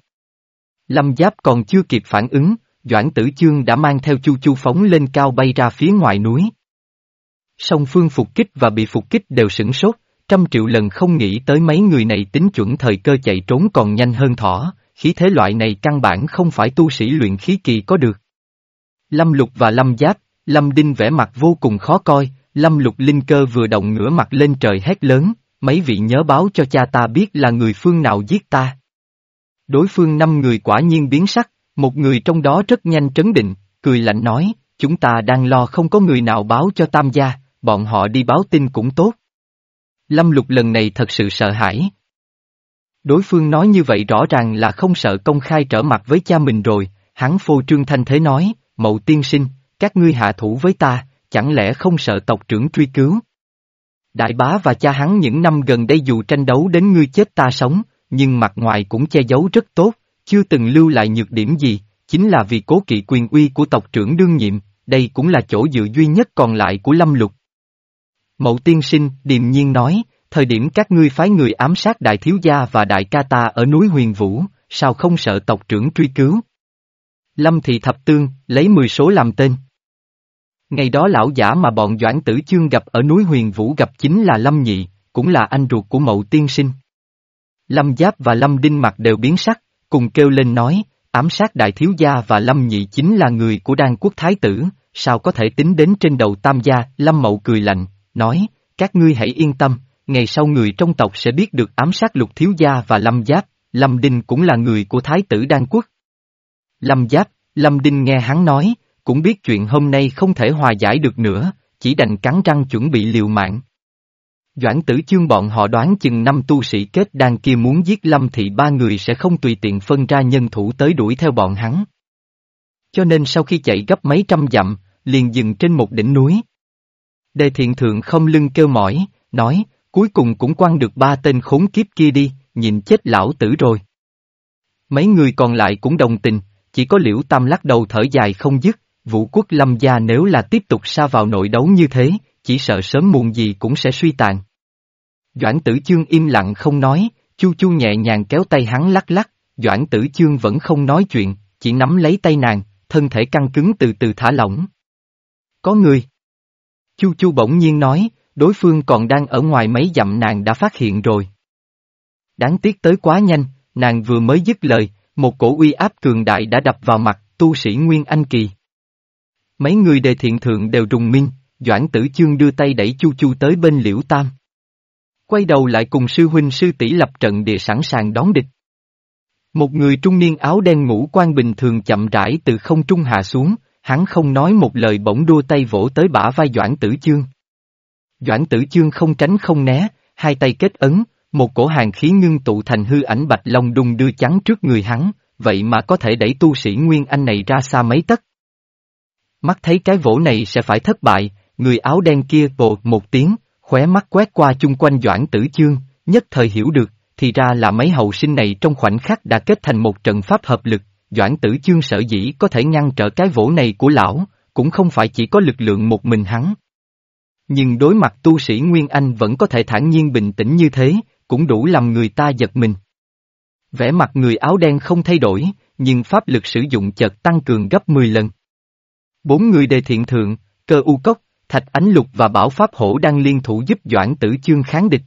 S1: Lâm Giáp còn chưa kịp phản ứng, Doãn Tử Chương đã mang theo Chu Chu phóng lên cao bay ra phía ngoài núi. Song phương phục kích và bị phục kích đều sửng sốt, trăm triệu lần không nghĩ tới mấy người này tính chuẩn thời cơ chạy trốn còn nhanh hơn thỏ, khí thế loại này căn bản không phải tu sĩ luyện khí kỳ có được. Lâm Lục và Lâm Giáp, Lâm Đinh vẻ mặt vô cùng khó coi, Lâm Lục Linh Cơ vừa động ngửa mặt lên trời hét lớn, mấy vị nhớ báo cho cha ta biết là người phương nào giết ta. Đối phương năm người quả nhiên biến sắc, một người trong đó rất nhanh trấn định, cười lạnh nói, chúng ta đang lo không có người nào báo cho tam gia, bọn họ đi báo tin cũng tốt. Lâm Lục lần này thật sự sợ hãi, Đối phương nói như vậy rõ ràng là không sợ công khai trở mặt với cha mình rồi, hắn phô trương thanh thế nói, mậu tiên sinh, các ngươi hạ thủ với ta, chẳng lẽ không sợ tộc trưởng truy cứu? Đại bá và cha hắn những năm gần đây dù tranh đấu đến ngươi chết ta sống, nhưng mặt ngoài cũng che giấu rất tốt, chưa từng lưu lại nhược điểm gì, chính là vì cố kỵ quyền uy của tộc trưởng đương nhiệm, đây cũng là chỗ dựa duy nhất còn lại của Lâm Lục. Mậu tiên sinh, điềm nhiên nói, thời điểm các ngươi phái người ám sát đại thiếu gia và đại ca ta ở núi huyền vũ, sao không sợ tộc trưởng truy cứu? Lâm thị thập tương, lấy 10 số làm tên. Ngày đó lão giả mà bọn Doãn Tử Chương gặp ở núi Huyền Vũ gặp chính là Lâm Nhị, cũng là anh ruột của Mậu Tiên Sinh. Lâm Giáp và Lâm Đinh mặt đều biến sắc, cùng kêu lên nói, ám sát đại thiếu gia và Lâm Nhị chính là người của đan quốc thái tử, sao có thể tính đến trên đầu tam gia, Lâm Mậu cười lạnh, nói, các ngươi hãy yên tâm, ngày sau người trong tộc sẽ biết được ám sát lục thiếu gia và Lâm Giáp, Lâm Đinh cũng là người của thái tử đan quốc. Lâm Giáp, Lâm Đinh nghe hắn nói, cũng biết chuyện hôm nay không thể hòa giải được nữa, chỉ đành cắn răng chuẩn bị liều mạng. Doãn tử chương bọn họ đoán chừng năm tu sĩ kết đan kia muốn giết Lâm Thị ba người sẽ không tùy tiện phân ra nhân thủ tới đuổi theo bọn hắn. Cho nên sau khi chạy gấp mấy trăm dặm, liền dừng trên một đỉnh núi. Đề thiện thượng không lưng kêu mỏi, nói, cuối cùng cũng quăng được ba tên khốn kiếp kia đi, nhìn chết lão tử rồi. Mấy người còn lại cũng đồng tình, chỉ có liễu tam lắc đầu thở dài không dứt, vũ quốc lâm gia nếu là tiếp tục xa vào nội đấu như thế, chỉ sợ sớm muộn gì cũng sẽ suy tàn. Doãn tử chương im lặng không nói, chu chu nhẹ nhàng kéo tay hắn lắc lắc, Doãn tử chương vẫn không nói chuyện, chỉ nắm lấy tay nàng, thân thể căng cứng từ từ thả lỏng. Có người. Chu chu bỗng nhiên nói, đối phương còn đang ở ngoài mấy dặm nàng đã phát hiện rồi. Đáng tiếc tới quá nhanh, nàng vừa mới dứt lời, một cổ uy áp cường đại đã đập vào mặt tu sĩ Nguyên Anh Kỳ. Mấy người đề thiện thượng đều rùng minh, Doãn Tử Chương đưa tay đẩy Chu Chu tới bên Liễu Tam. Quay đầu lại cùng sư huynh sư tỷ lập trận địa sẵn sàng đón địch. Một người trung niên áo đen ngũ quan bình thường chậm rãi từ không trung hạ xuống, hắn không nói một lời bỗng đua tay vỗ tới bả vai Doãn Tử Chương. Doãn Tử Chương không tránh không né, hai tay kết ấn, một cổ hàng khí ngưng tụ thành hư ảnh bạch long đung đưa chắn trước người hắn, vậy mà có thể đẩy tu sĩ Nguyên Anh này ra xa mấy tấc. Mắt thấy cái vỗ này sẽ phải thất bại, người áo đen kia bột một tiếng, khóe mắt quét qua chung quanh Doãn Tử Chương, nhất thời hiểu được, thì ra là mấy hậu sinh này trong khoảnh khắc đã kết thành một trận pháp hợp lực, Doãn Tử Chương sở dĩ có thể ngăn trở cái vỗ này của lão, cũng không phải chỉ có lực lượng một mình hắn. Nhưng đối mặt tu sĩ Nguyên Anh vẫn có thể thản nhiên bình tĩnh như thế, cũng đủ làm người ta giật mình. Vẻ mặt người áo đen không thay đổi, nhưng pháp lực sử dụng chợt tăng cường gấp 10 lần. Bốn người đề thiện thượng, cơ u cốc, thạch ánh lục và bảo pháp hổ đang liên thủ giúp Doãn Tử Chương kháng địch.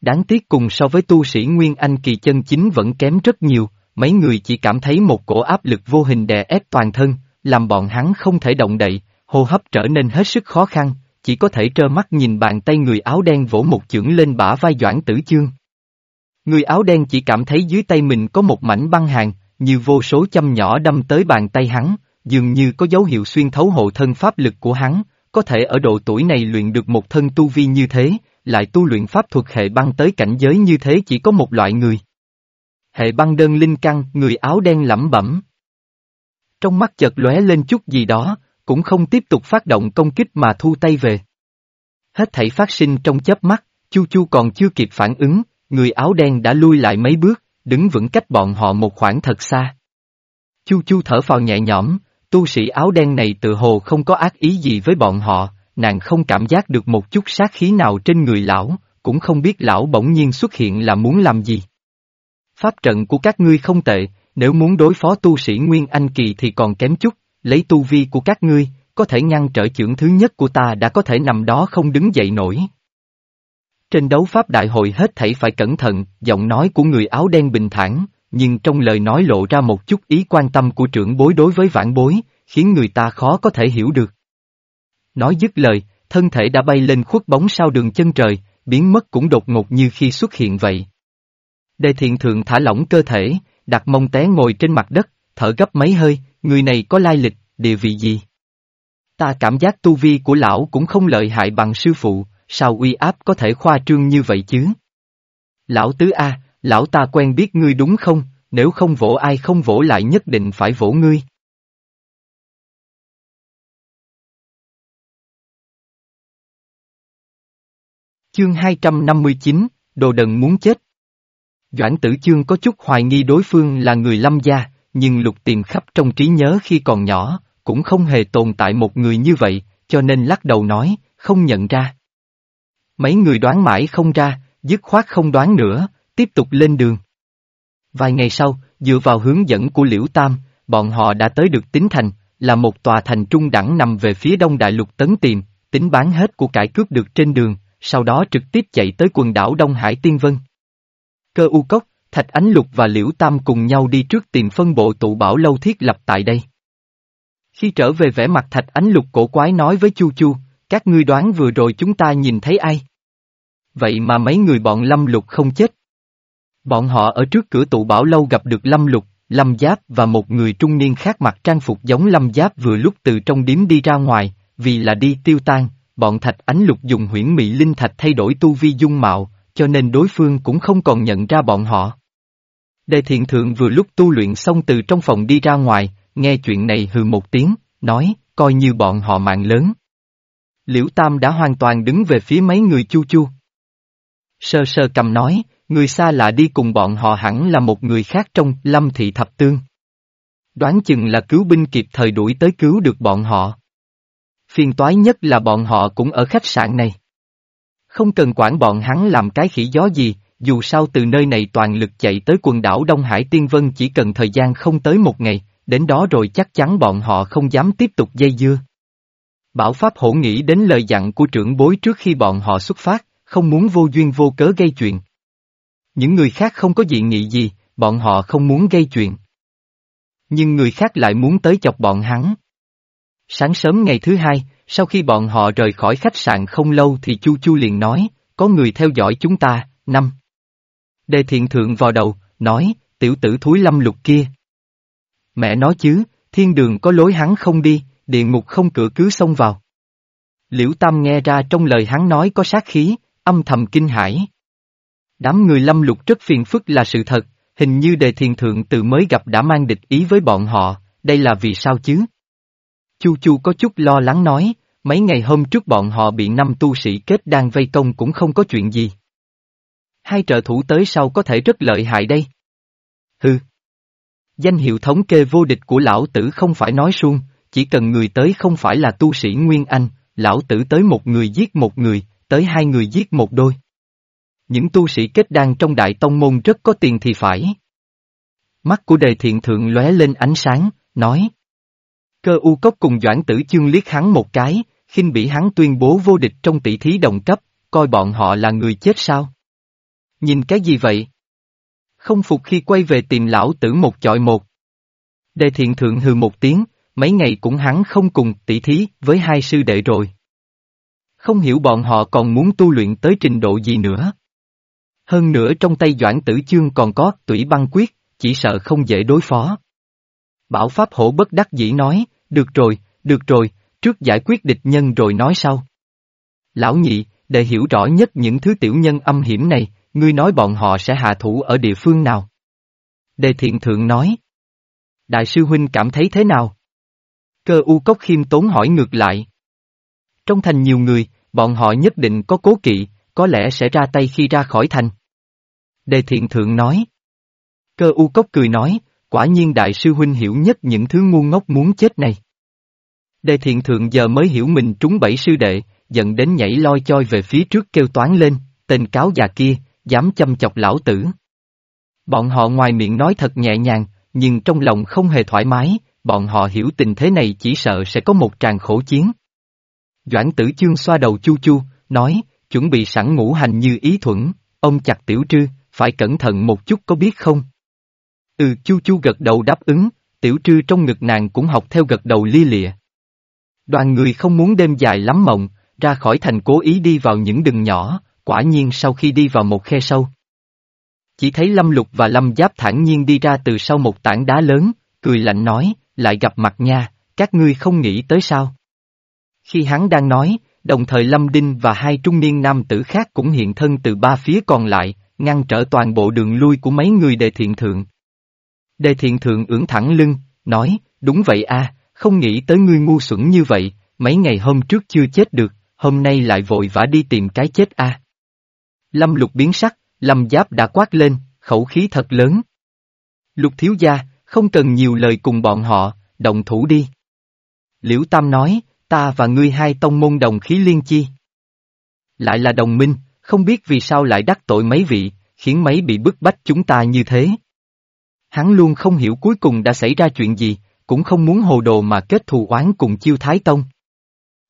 S1: Đáng tiếc cùng so với tu sĩ Nguyên Anh kỳ chân chính vẫn kém rất nhiều, mấy người chỉ cảm thấy một cổ áp lực vô hình đè ép toàn thân, làm bọn hắn không thể động đậy, hô hấp trở nên hết sức khó khăn, chỉ có thể trơ mắt nhìn bàn tay người áo đen vỗ một chưởng lên bả vai Doãn Tử Chương. Người áo đen chỉ cảm thấy dưới tay mình có một mảnh băng hàng, như vô số châm nhỏ đâm tới bàn tay hắn, dường như có dấu hiệu xuyên thấu hộ thân pháp lực của hắn, có thể ở độ tuổi này luyện được một thân tu vi như thế, lại tu luyện pháp thuật hệ băng tới cảnh giới như thế chỉ có một loại người. Hệ băng đơn linh căn, người áo đen lẩm bẩm. Trong mắt chợt lóe lên chút gì đó, cũng không tiếp tục phát động công kích mà thu tay về. Hết thảy phát sinh trong chớp mắt, Chu Chu còn chưa kịp phản ứng, người áo đen đã lui lại mấy bước, đứng vững cách bọn họ một khoảng thật xa. Chu Chu thở phào nhẹ nhõm, tu sĩ áo đen này tự hồ không có ác ý gì với bọn họ, nàng không cảm giác được một chút sát khí nào trên người lão, cũng không biết lão bỗng nhiên xuất hiện là muốn làm gì. Pháp trận của các ngươi không tệ, nếu muốn đối phó tu sĩ Nguyên Anh Kỳ thì còn kém chút, lấy tu vi của các ngươi, có thể ngăn trở trưởng thứ nhất của ta đã có thể nằm đó không đứng dậy nổi. Trên đấu pháp đại hội hết thảy phải cẩn thận, giọng nói của người áo đen bình thản, nhưng trong lời nói lộ ra một chút ý quan tâm của trưởng bối đối với vãn bối, khiến người ta khó có thể hiểu được. Nói dứt lời, thân thể đã bay lên khuất bóng sau đường chân trời, biến mất cũng đột ngột như khi xuất hiện vậy. Đề thiện thượng thả lỏng cơ thể, đặt mông té ngồi trên mặt đất, thở gấp mấy hơi, người này có lai lịch, địa vị gì? Ta cảm giác tu vi của lão cũng không lợi hại bằng sư phụ, sao uy áp có thể khoa trương như vậy chứ? Lão tứ A, lão ta quen biết ngươi đúng không, nếu không vỗ ai không vỗ lại nhất định phải vỗ ngươi. Chương 259, Đồ Đần muốn chết. Doãn tử chương có chút hoài nghi đối phương là người lâm gia, nhưng lục tìm khắp trong trí nhớ khi còn nhỏ, cũng không hề tồn tại một người như vậy, cho nên lắc đầu nói, không nhận ra. Mấy người đoán mãi không ra, dứt khoát không đoán nữa, tiếp tục lên đường. Vài ngày sau, dựa vào hướng dẫn của Liễu Tam, bọn họ đã tới được Tính Thành, là một tòa thành trung đẳng nằm về phía đông đại lục tấn tiềm, tính bán hết của cải cướp được trên đường, sau đó trực tiếp chạy tới quần đảo Đông Hải Tiên Vân. Cơ u cốc, Thạch Ánh Lục và Liễu Tam cùng nhau đi trước tìm phân bộ tụ bảo lâu thiết lập tại đây. Khi trở về vẻ mặt Thạch Ánh Lục cổ quái nói với Chu Chu, các ngươi đoán vừa rồi chúng ta nhìn thấy ai? Vậy mà mấy người bọn Lâm Lục không chết. Bọn họ ở trước cửa tụ bảo lâu gặp được Lâm Lục, Lâm Giáp và một người trung niên khác mặc trang phục giống Lâm Giáp vừa lúc từ trong điếm đi ra ngoài, vì là đi tiêu tan, bọn Thạch Ánh Lục dùng huyễn mị linh thạch thay đổi tu vi dung mạo, cho nên đối phương cũng không còn nhận ra bọn họ. Đề thiện thượng vừa lúc tu luyện xong từ trong phòng đi ra ngoài, nghe chuyện này hừ một tiếng, nói, coi như bọn họ mạng lớn. Liễu Tam đã hoàn toàn đứng về phía mấy người chu chu. Sơ sơ cầm nói, người xa lạ đi cùng bọn họ hẳn là một người khác trong lâm thị thập tương. Đoán chừng là cứu binh kịp thời đuổi tới cứu được bọn họ. Phiền toái nhất là bọn họ cũng ở khách sạn này. Không cần quản bọn hắn làm cái khỉ gió gì, dù sao từ nơi này toàn lực chạy tới quần đảo Đông Hải Tiên Vân chỉ cần thời gian không tới một ngày, đến đó rồi chắc chắn bọn họ không dám tiếp tục dây dưa. Bảo Pháp hổ nghĩ đến lời dặn của trưởng bối trước khi bọn họ xuất phát, không muốn vô duyên vô cớ gây chuyện. Những người khác không có dị nghị gì, bọn họ không muốn gây chuyện. Nhưng người khác lại muốn tới chọc bọn hắn. Sáng sớm ngày thứ hai, sau khi bọn họ rời khỏi khách sạn không lâu thì Chu Chu liền nói, có người theo dõi chúng ta, năm. Đề thiện thượng vào đầu, nói, tiểu tử thúi lâm lục kia. Mẹ nói chứ, thiên đường có lối hắn không đi, địa ngục không cửa cứ xông vào. Liễu Tam nghe ra trong lời hắn nói có sát khí, âm thầm kinh hãi. Đám người lâm lục rất phiền phức là sự thật, hình như đề thiền thượng từ mới gặp đã mang địch ý với bọn họ, đây là vì sao chứ? Chu Chu có chút lo lắng nói, mấy ngày hôm trước bọn họ bị năm tu sĩ kết đang vây công cũng không có chuyện gì. Hai trợ thủ tới sau có thể rất lợi hại đây. Hừ. Danh hiệu thống kê vô địch của lão tử không phải nói suông, chỉ cần người tới không phải là tu sĩ Nguyên Anh, lão tử tới một người giết một người, tới hai người giết một đôi. Những tu sĩ kết đan trong đại tông môn rất có tiền thì phải. Mắt của đề thiện thượng lóe lên ánh sáng, nói. Cơ u cốc cùng Doãn Tử Chương liếc hắn một cái, khinh bỉ hắn tuyên bố vô địch trong tỷ thí đồng cấp, coi bọn họ là người chết sao? Nhìn cái gì vậy? Không phục khi quay về tìm lão tử một chọi một. Đề thiện thượng hừ một tiếng, mấy ngày cũng hắn không cùng tỷ thí với hai sư đệ rồi. Không hiểu bọn họ còn muốn tu luyện tới trình độ gì nữa. Hơn nữa trong tay Doãn Tử Chương còn có tủy băng quyết, chỉ sợ không dễ đối phó. Bảo Pháp Hổ bất đắc dĩ nói, được rồi, được rồi, trước giải quyết địch nhân rồi nói sau. Lão nhị, để hiểu rõ nhất những thứ tiểu nhân âm hiểm này, ngươi nói bọn họ sẽ hạ thủ ở địa phương nào? Đề thiện thượng nói. Đại sư huynh cảm thấy thế nào? Cơ u cốc khiêm tốn hỏi ngược lại. Trong thành nhiều người, bọn họ nhất định có cố kỵ, có lẽ sẽ ra tay khi ra khỏi thành. Đề thiện thượng nói. Cơ u cốc cười nói, quả nhiên đại sư huynh hiểu nhất những thứ ngu ngốc muốn chết này. Đề thiện thượng giờ mới hiểu mình trúng bảy sư đệ, dẫn đến nhảy loi choi về phía trước kêu toán lên, tên cáo già kia, dám châm chọc lão tử. Bọn họ ngoài miệng nói thật nhẹ nhàng, nhưng trong lòng không hề thoải mái, bọn họ hiểu tình thế này chỉ sợ sẽ có một tràng khổ chiến. Doãn tử chương xoa đầu chu chu, nói, chuẩn bị sẵn ngũ hành như ý thuẫn, ông chặt tiểu trư, phải cẩn thận một chút có biết không? Ừ chu chu gật đầu đáp ứng, tiểu trư trong ngực nàng cũng học theo gật đầu li lịa. Đoàn người không muốn đêm dài lắm mộng, ra khỏi thành cố ý đi vào những đường nhỏ, quả nhiên sau khi đi vào một khe sâu. Chỉ thấy Lâm Lục và Lâm Giáp thản nhiên đi ra từ sau một tảng đá lớn, cười lạnh nói, lại gặp mặt nha, các ngươi không nghĩ tới sao. Khi hắn đang nói, đồng thời Lâm Đinh và hai trung niên nam tử khác cũng hiện thân từ ba phía còn lại, ngăn trở toàn bộ đường lui của mấy người đề thiện thượng. Đề thiện thượng ưỡn thẳng lưng, nói, đúng vậy a, không nghĩ tới ngươi ngu xuẩn như vậy, mấy ngày hôm trước chưa chết được, hôm nay lại vội vã đi tìm cái chết a. Lâm lục biến sắc, lâm giáp đã quát lên, khẩu khí thật lớn. Lục thiếu gia, không cần nhiều lời cùng bọn họ, động thủ đi. Liễu Tam nói, ta và ngươi hai tông môn đồng khí liên chi. Lại là đồng minh, không biết vì sao lại đắc tội mấy vị, khiến mấy bị bức bách chúng ta như thế. Hắn luôn không hiểu cuối cùng đã xảy ra chuyện gì, cũng không muốn hồ đồ mà kết thù oán cùng chiêu thái tông.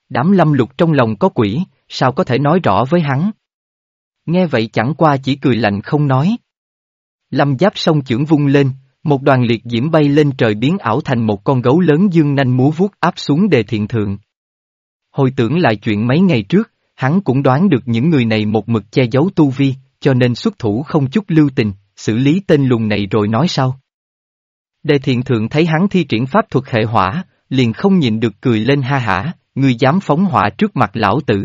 S1: Đám lâm lục trong lòng có quỷ, sao có thể nói rõ với hắn. Nghe vậy chẳng qua chỉ cười lạnh không nói. Lâm giáp sông trưởng vung lên, một đoàn liệt diễm bay lên trời biến ảo thành một con gấu lớn dương nanh múa vuốt áp xuống đề thiện thượng. Hồi tưởng lại chuyện mấy ngày trước, hắn cũng đoán được những người này một mực che giấu tu vi, cho nên xuất thủ không chút lưu tình, xử lý tên lùng này rồi nói sau. Đề thiện thượng thấy hắn thi triển pháp thuật hệ hỏa, liền không nhịn được cười lên ha hả, ngươi dám phóng hỏa trước mặt lão tử.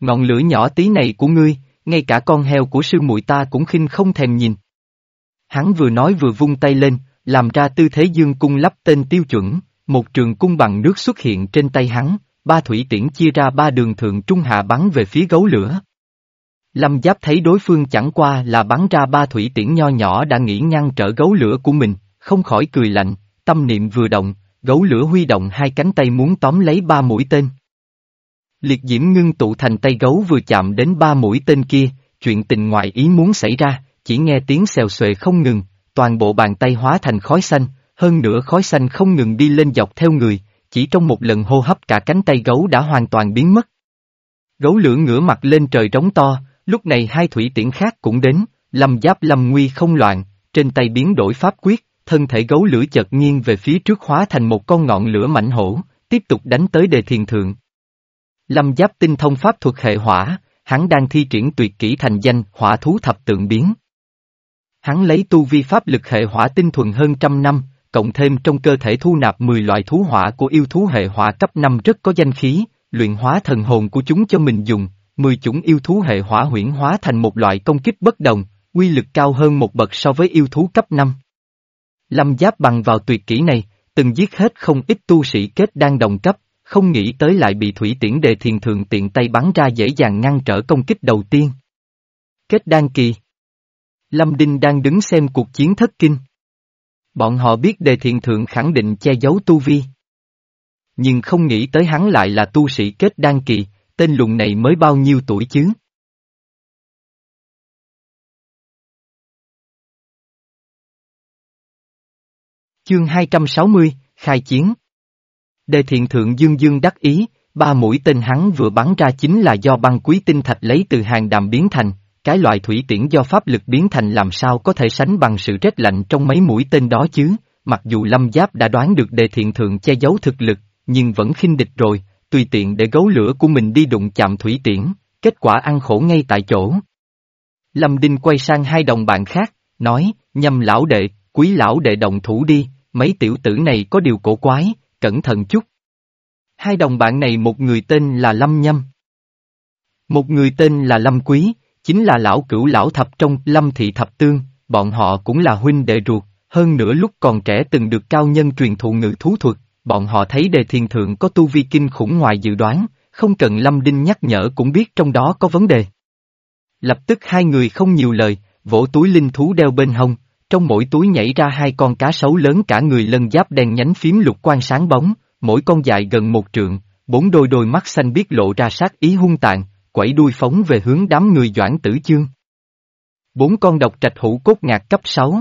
S1: Ngọn lửa nhỏ tí này của ngươi, ngay cả con heo của sư muội ta cũng khinh không thèm nhìn. Hắn vừa nói vừa vung tay lên, làm ra tư thế dương cung lắp tên tiêu chuẩn, một trường cung bằng nước xuất hiện trên tay hắn, ba thủy tiễn chia ra ba đường thượng trung hạ bắn về phía gấu lửa. Lâm Giáp thấy đối phương chẳng qua là bắn ra ba thủy tiễn nho nhỏ đã nghĩ ngăn trở gấu lửa của mình, không khỏi cười lạnh, tâm niệm vừa động, gấu lửa huy động hai cánh tay muốn tóm lấy ba mũi tên. Liệt diễm ngưng tụ thành tay gấu vừa chạm đến ba mũi tên kia, chuyện tình ngoại ý muốn xảy ra, chỉ nghe tiếng xèo xuệ không ngừng, toàn bộ bàn tay hóa thành khói xanh, hơn nữa khói xanh không ngừng đi lên dọc theo người, chỉ trong một lần hô hấp cả cánh tay gấu đã hoàn toàn biến mất. Gấu lửa ngửa mặt lên trời trống to, lúc này hai thủy tiễn khác cũng đến, lâm giáp lâm nguy không loạn, trên tay biến đổi pháp quyết, thân thể gấu lửa chợt nghiêng về phía trước hóa thành một con ngọn lửa mảnh hổ, tiếp tục đánh tới đề thiền thượng. Lâm giáp tinh thông pháp thuật hệ hỏa, hắn đang thi triển tuyệt kỹ thành danh hỏa thú thập tượng biến. Hắn lấy tu vi pháp lực hệ hỏa tinh thuần hơn trăm năm, cộng thêm trong cơ thể thu nạp 10 loại thú hỏa của yêu thú hệ hỏa cấp 5 rất có danh khí, luyện hóa thần hồn của chúng cho mình dùng, 10 chủng yêu thú hệ hỏa huyển hóa thành một loại công kích bất đồng, quy lực cao hơn một bậc so với yêu thú cấp 5. Lâm Giáp bằng vào tuyệt kỹ này, từng giết hết không ít tu sĩ kết đang đồng cấp, không nghĩ tới lại bị thủy tiễn đề thiền thượng tiện tay bắn ra dễ dàng ngăn trở công kích đầu tiên. Kết đan kỳ Lâm Đinh đang đứng xem cuộc chiến thất kinh. Bọn họ biết đề thiện thượng khẳng định che giấu tu vi. Nhưng không nghĩ tới hắn lại là tu sĩ kết đan kỳ, tên lùng này mới bao nhiêu tuổi chứ? Chương 260, Khai Chiến Đề thiện thượng dương dương đắc ý, ba mũi tên hắn vừa bắn ra chính là do băng quý tinh thạch lấy từ hàng đàm biến thành, cái loại thủy tiễn do pháp lực biến thành làm sao có thể sánh bằng sự rét lạnh trong mấy mũi tên đó chứ, mặc dù lâm giáp đã đoán được đề thiện thượng che giấu thực lực, nhưng vẫn khinh địch rồi, tùy tiện để gấu lửa của mình đi đụng chạm thủy tiễn, kết quả ăn khổ ngay tại chỗ. Lâm Đinh quay sang hai đồng bạn khác, nói, nhâm lão đệ, quý lão đệ đồng thủ đi, mấy tiểu tử này có điều cổ quái, cẩn thận chút. Hai đồng bạn này một người tên là Lâm Nhâm. Một người tên là Lâm Quý, chính là lão cửu lão thập trong Lâm Thị Thập Tương, bọn họ cũng là huynh đệ ruột, hơn nữa lúc còn trẻ từng được cao nhân truyền thụ ngự thú thuật, bọn họ thấy đề thiền thượng có tu vi kinh khủng ngoài dự đoán, không cần Lâm Đinh nhắc nhở cũng biết trong đó có vấn đề. Lập tức hai người không nhiều lời, vỗ túi linh thú đeo bên hông, trong mỗi túi nhảy ra hai con cá sấu lớn cả người lân giáp đen nhánh phím lục quang sáng bóng, mỗi con dài gần một trượng, bốn đôi đôi mắt xanh biết lộ ra sát ý hung tàn, quẩy đuôi phóng về hướng đám người doãn tử chương. Bốn con độc trạch hữu cốt ngạc cấp 6.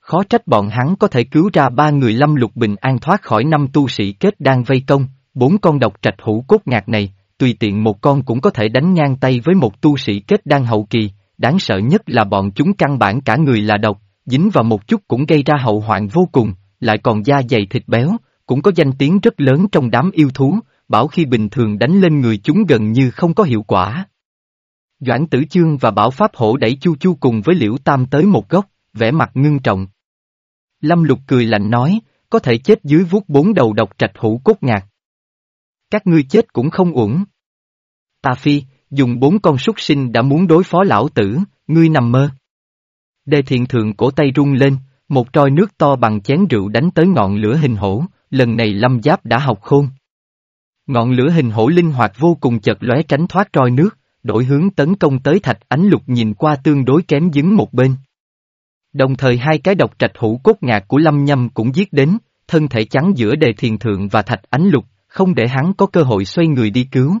S1: Khó trách bọn hắn có thể cứu ra ba người lâm lục bình an thoát khỏi năm tu sĩ kết đang vây công, bốn con độc trạch hữu cốt ngạc này, tùy tiện một con cũng có thể đánh ngang tay với một tu sĩ kết đang hậu kỳ, đáng sợ nhất là bọn chúng căn bản cả người là độc, dính vào một chút cũng gây ra hậu hoạn vô cùng, lại còn da dày thịt béo, cũng có danh tiếng rất lớn trong đám yêu thú, bảo khi bình thường đánh lên người chúng gần như không có hiệu quả. Doãn tử chương và bảo pháp hổ đẩy chu chu cùng với liễu tam tới một góc, vẻ mặt ngưng trọng. Lâm lục cười lạnh nói, có thể chết dưới vuốt bốn đầu độc trạch hữu cốt ngạc. Các ngươi chết cũng không uổng. Ta phi, dùng bốn con súc sinh đã muốn đối phó lão tử, ngươi nằm mơ. Đề thiện thượng cổ tay rung lên, một troi nước to bằng chén rượu đánh tới ngọn lửa hình hổ, lần này lâm giáp đã học khôn. Ngọn lửa hình hổ linh hoạt vô cùng chật lóe tránh thoát roi nước, đổi hướng tấn công tới thạch ánh lục nhìn qua tương đối kém dứng một bên. Đồng thời hai cái độc trạch hữu cốt ngạc của lâm nhâm cũng giết đến, thân thể trắng giữa đề thiền thượng và thạch ánh lục, không để hắn có cơ hội xoay người đi cứu.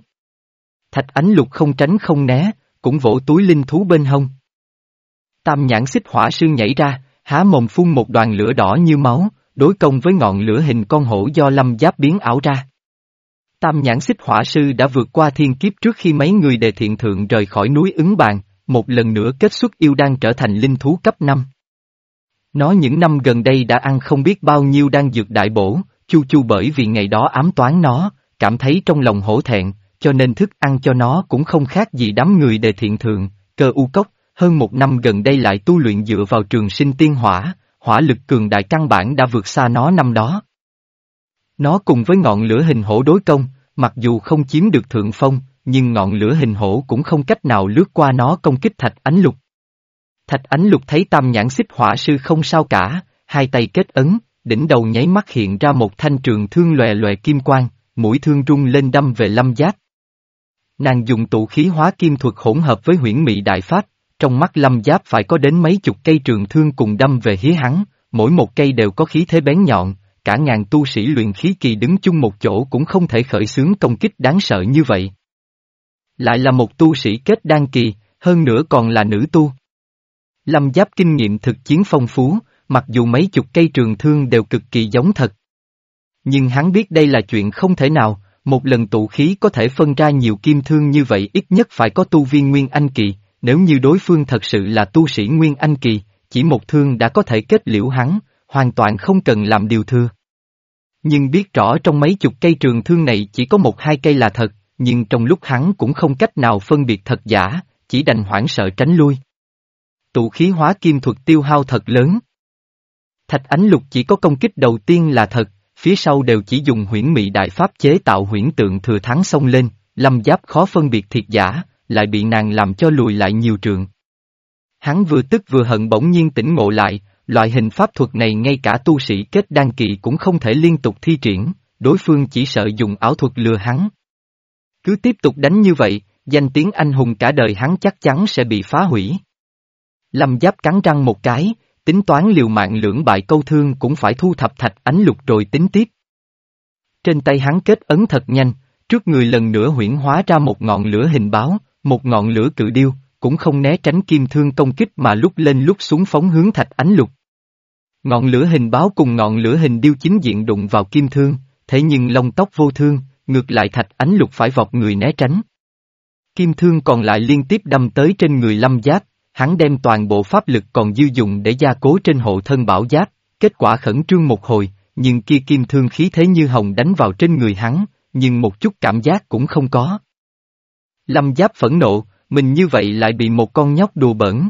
S1: Thạch ánh lục không tránh không né, cũng vỗ túi linh thú bên hông. Tam nhãn xích hỏa sư nhảy ra, há mồm phun một đoàn lửa đỏ như máu, đối công với ngọn lửa hình con hổ do lâm giáp biến ảo ra. Tam nhãn xích hỏa sư đã vượt qua thiên kiếp trước khi mấy người đề thiện thượng rời khỏi núi ứng bàn, một lần nữa kết xuất yêu đang trở thành linh thú cấp 5. Nó những năm gần đây đã ăn không biết bao nhiêu đang dược đại bổ, chu chu bởi vì ngày đó ám toán nó, cảm thấy trong lòng hổ thẹn, cho nên thức ăn cho nó cũng không khác gì đám người đề thiện thượng, cơ u cốc, hơn một năm gần đây lại tu luyện dựa vào trường sinh tiên hỏa, hỏa lực cường đại căn bản đã vượt xa nó năm đó. Nó cùng với ngọn lửa hình hổ đối công, mặc dù không chiếm được thượng phong, nhưng ngọn lửa hình hổ cũng không cách nào lướt qua nó công kích thạch ánh lục. Thạch ánh lục thấy tam nhãn xích hỏa sư không sao cả, hai tay kết ấn, đỉnh đầu nháy mắt hiện ra một thanh trường thương lòe lòe kim quang, mũi thương rung lên đâm về lâm giáp. Nàng dùng tụ khí hóa kim thuật hỗn hợp với huyễn mị đại pháp, trong mắt lâm giáp phải có đến mấy chục cây trường thương cùng đâm về hía hắn, mỗi một cây đều có khí thế bén nhọn, cả ngàn tu sĩ luyện khí kỳ đứng chung một chỗ cũng không thể khởi xướng công kích đáng sợ như vậy. Lại là một tu sĩ kết đan kỳ, hơn nữa còn là nữ tu. Lâm Giáp kinh nghiệm thực chiến phong phú, mặc dù mấy chục cây trường thương đều cực kỳ giống thật. Nhưng hắn biết đây là chuyện không thể nào, một lần tụ khí có thể phân ra nhiều kim thương như vậy ít nhất phải có tu viên Nguyên Anh Kỳ, nếu như đối phương thật sự là tu sĩ Nguyên Anh Kỳ, chỉ một thương đã có thể kết liễu hắn, hoàn toàn không cần làm điều thừa. Nhưng biết rõ trong mấy chục cây trường thương này chỉ có một hai cây là thật, nhưng trong lúc hắn cũng không cách nào phân biệt thật giả, chỉ đành hoảng sợ tránh lui. Tụ khí hóa kim thuật tiêu hao thật lớn. Thạch ánh lục chỉ có công kích đầu tiên là thật, phía sau đều chỉ dùng huyễn mị đại pháp chế tạo huyễn tượng thừa thắng xông lên, lâm giáp khó phân biệt thiệt giả, lại bị nàng làm cho lùi lại nhiều trường. Hắn vừa tức vừa hận bỗng nhiên tỉnh ngộ lại, loại hình pháp thuật này ngay cả tu sĩ kết đan kỵ cũng không thể liên tục thi triển, đối phương chỉ sợ dùng ảo thuật lừa hắn. Cứ tiếp tục đánh như vậy, danh tiếng anh hùng cả đời hắn chắc chắn sẽ bị phá hủy. Lâm giáp cắn răng một cái, tính toán liều mạng lưỡng bại câu thương cũng phải thu thập thạch ánh lục rồi tính tiếp. Trên tay hắn kết ấn thật nhanh, trước người lần nữa huyển hóa ra một ngọn lửa hình báo, một ngọn lửa cự điêu, cũng không né tránh kim thương công kích mà lúc lên lúc xuống phóng hướng thạch ánh lục. Ngọn lửa hình báo cùng ngọn lửa hình điêu chính diện đụng vào kim thương, thế nhưng lông tóc vô thương, ngược lại thạch ánh lục phải vọt người né tránh. Kim thương còn lại liên tiếp đâm tới trên người lâm giáp, hắn đem toàn bộ pháp lực còn dư dụng để gia cố trên hộ thân bảo giáp, kết quả khẩn trương một hồi, nhưng kia kim thương khí thế như hồng đánh vào trên người hắn, nhưng một chút cảm giác cũng không có. Lâm giáp phẫn nộ, mình như vậy lại bị một con nhóc đùa bẩn.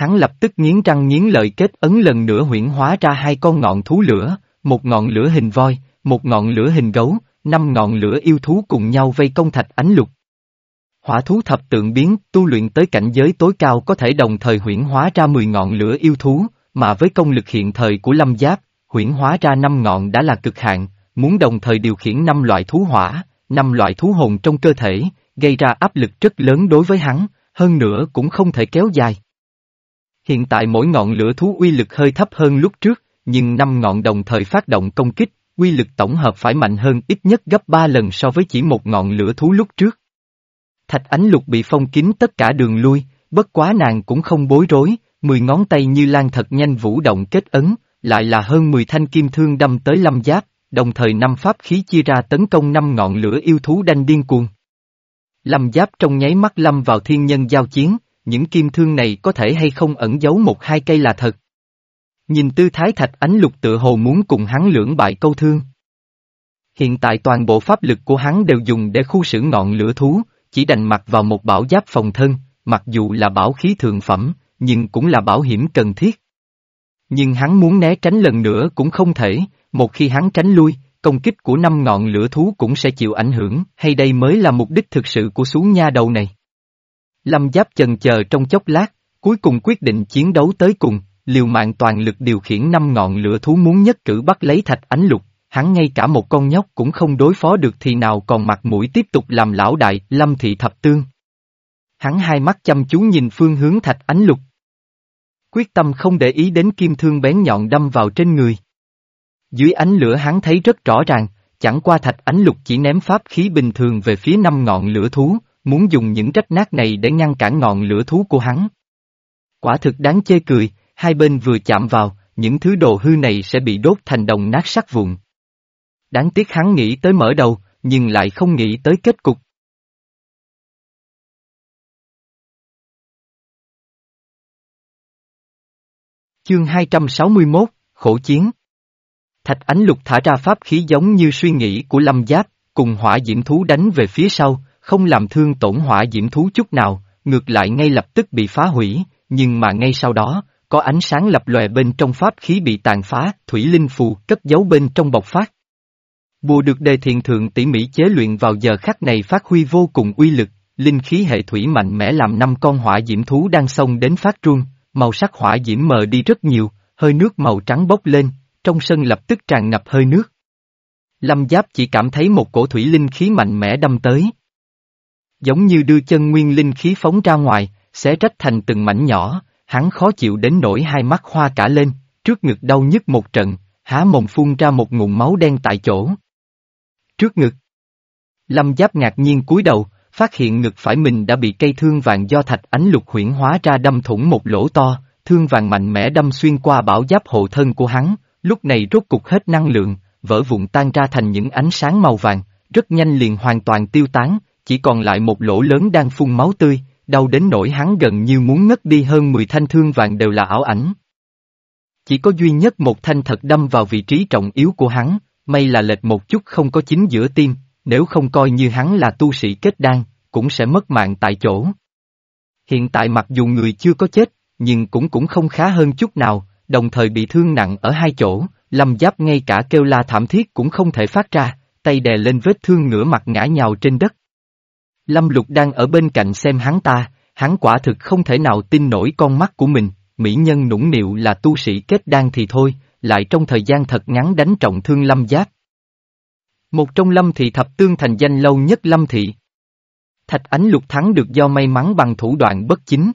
S1: Hắn lập tức nghiến răng nghiến lợi kết ấn lần nữa huyển hóa ra hai con ngọn thú lửa, một ngọn lửa hình voi, một ngọn lửa hình gấu, năm ngọn lửa yêu thú cùng nhau vây công thạch ánh lục. Hỏa thú thập tượng biến, tu luyện tới cảnh giới tối cao có thể đồng thời huyển hóa ra 10 ngọn lửa yêu thú, mà với công lực hiện thời của lâm giáp, huyển hóa ra 5 ngọn đã là cực hạn, muốn đồng thời điều khiển 5 loại thú hỏa, 5 loại thú hồn trong cơ thể, gây ra áp lực rất lớn đối với hắn, hơn nữa cũng không thể kéo dài. Hiện tại mỗi ngọn lửa thú uy lực hơi thấp hơn lúc trước, nhưng năm ngọn đồng thời phát động công kích, uy lực tổng hợp phải mạnh hơn ít nhất gấp 3 lần so với chỉ một ngọn lửa thú lúc trước. Thạch ánh lục bị phong kín tất cả đường lui, bất quá nàng cũng không bối rối, mười ngón tay như lan thật nhanh vũ động kết ấn, lại là hơn 10 thanh kim thương đâm tới lâm giáp, đồng thời năm pháp khí chia ra tấn công năm ngọn lửa yêu thú đanh điên cuồng. Lâm giáp trong nháy mắt lâm vào thiên nhân giao chiến, những kim thương này có thể hay không ẩn giấu một hai cây là thật. Nhìn tư thái thạch ánh lục tự hồ muốn cùng hắn lưỡng bại câu thương. Hiện tại toàn bộ pháp lực của hắn đều dùng để khu xử ngọn lửa thú, chỉ đành mặc vào một bảo giáp phòng thân, mặc dù là bảo khí thượng phẩm, nhưng cũng là bảo hiểm cần thiết. Nhưng hắn muốn né tránh lần nữa cũng không thể, một khi hắn tránh lui, công kích của năm ngọn lửa thú cũng sẽ chịu ảnh hưởng, hay đây mới là mục đích thực sự của xuống nha đầu này. Lâm Giáp chần chờ trong chốc lát, cuối cùng quyết định chiến đấu tới cùng, liều mạng toàn lực điều khiển năm ngọn lửa thú muốn nhất cử bắt lấy thạch ánh lục, hắn ngay cả một con nhóc cũng không đối phó được thì nào còn mặt mũi tiếp tục làm lão đại, lâm thị thập tương. Hắn hai mắt chăm chú nhìn phương hướng thạch ánh lục. Quyết tâm không để ý đến kim thương bén nhọn đâm vào trên người. Dưới ánh lửa hắn thấy rất rõ ràng, chẳng qua thạch ánh lục chỉ ném pháp khí bình thường về phía năm ngọn lửa thú, muốn dùng những rách nát này để ngăn cản ngọn lửa thú của hắn. Quả thực đáng chê cười, hai bên vừa chạm vào, những thứ đồ hư này sẽ bị đốt thành đồng nát sắc vụn. Đáng tiếc hắn nghĩ tới mở đầu, nhưng lại không nghĩ tới kết cục. Chương 261, Khổ Chiến Thạch Ánh Lục thả ra pháp khí giống như suy nghĩ của Lâm Giáp, cùng hỏa diễm thú đánh về phía sau, không làm thương tổn hỏa diễm thú chút nào, ngược lại ngay lập tức bị phá hủy, nhưng mà ngay sau đó, có ánh sáng lập lòe bên trong pháp khí bị tàn phá, thủy linh phù cất giấu bên trong bộc phát. Bùa được đề thiền thượng tỉ mỉ chế luyện vào giờ khắc này phát huy vô cùng uy lực, linh khí hệ thủy mạnh mẽ làm năm con hỏa diễm thú đang xông đến phát run, màu sắc hỏa diễm mờ đi rất nhiều, hơi nước màu trắng bốc lên, trong sân lập tức tràn ngập hơi nước. Lâm Giáp chỉ cảm thấy một cổ thủy linh khí mạnh mẽ đâm tới. Giống như đưa chân nguyên linh khí phóng ra ngoài, xé rách thành từng mảnh nhỏ, hắn khó chịu đến nỗi hai mắt hoa cả lên, trước ngực đau nhức một trận, há mồm phun ra một ngụm máu đen tại chỗ. Trước ngực. Lâm Giáp ngạc nhiên cúi đầu, phát hiện ngực phải mình đã bị cây thương vàng do thạch ánh lục huyễn hóa ra đâm thủng một lỗ to, thương vàng mạnh mẽ đâm xuyên qua bảo giáp hộ thân của hắn, lúc này rốt cục hết năng lượng, vỡ vụn tan ra thành những ánh sáng màu vàng, rất nhanh liền hoàn toàn tiêu tán, chỉ còn lại một lỗ lớn đang phun máu tươi, đau đến nỗi hắn gần như muốn ngất đi hơn 10 thanh thương vàng đều là ảo ảnh. Chỉ có duy nhất một thanh thật đâm vào vị trí trọng yếu của hắn, may là lệch một chút không có chính giữa tim, nếu không coi như hắn là tu sĩ kết đan, cũng sẽ mất mạng tại chỗ. Hiện tại mặc dù người chưa có chết, nhưng cũng cũng không khá hơn chút nào, đồng thời bị thương nặng ở hai chỗ, lâm giáp ngay cả kêu la thảm thiết cũng không thể phát ra, tay đè lên vết thương ngửa mặt ngã nhào trên đất. Lâm lục đang ở bên cạnh xem hắn ta, hắn quả thực không thể nào tin nổi con mắt của mình, mỹ nhân nũng nịu là tu sĩ kết đan thì thôi, lại trong thời gian thật ngắn đánh trọng thương lâm giáp. Một trong lâm thị thập tương thành danh lâu nhất lâm thị. Thạch ánh lục thắng được do may mắn bằng thủ đoạn bất chính.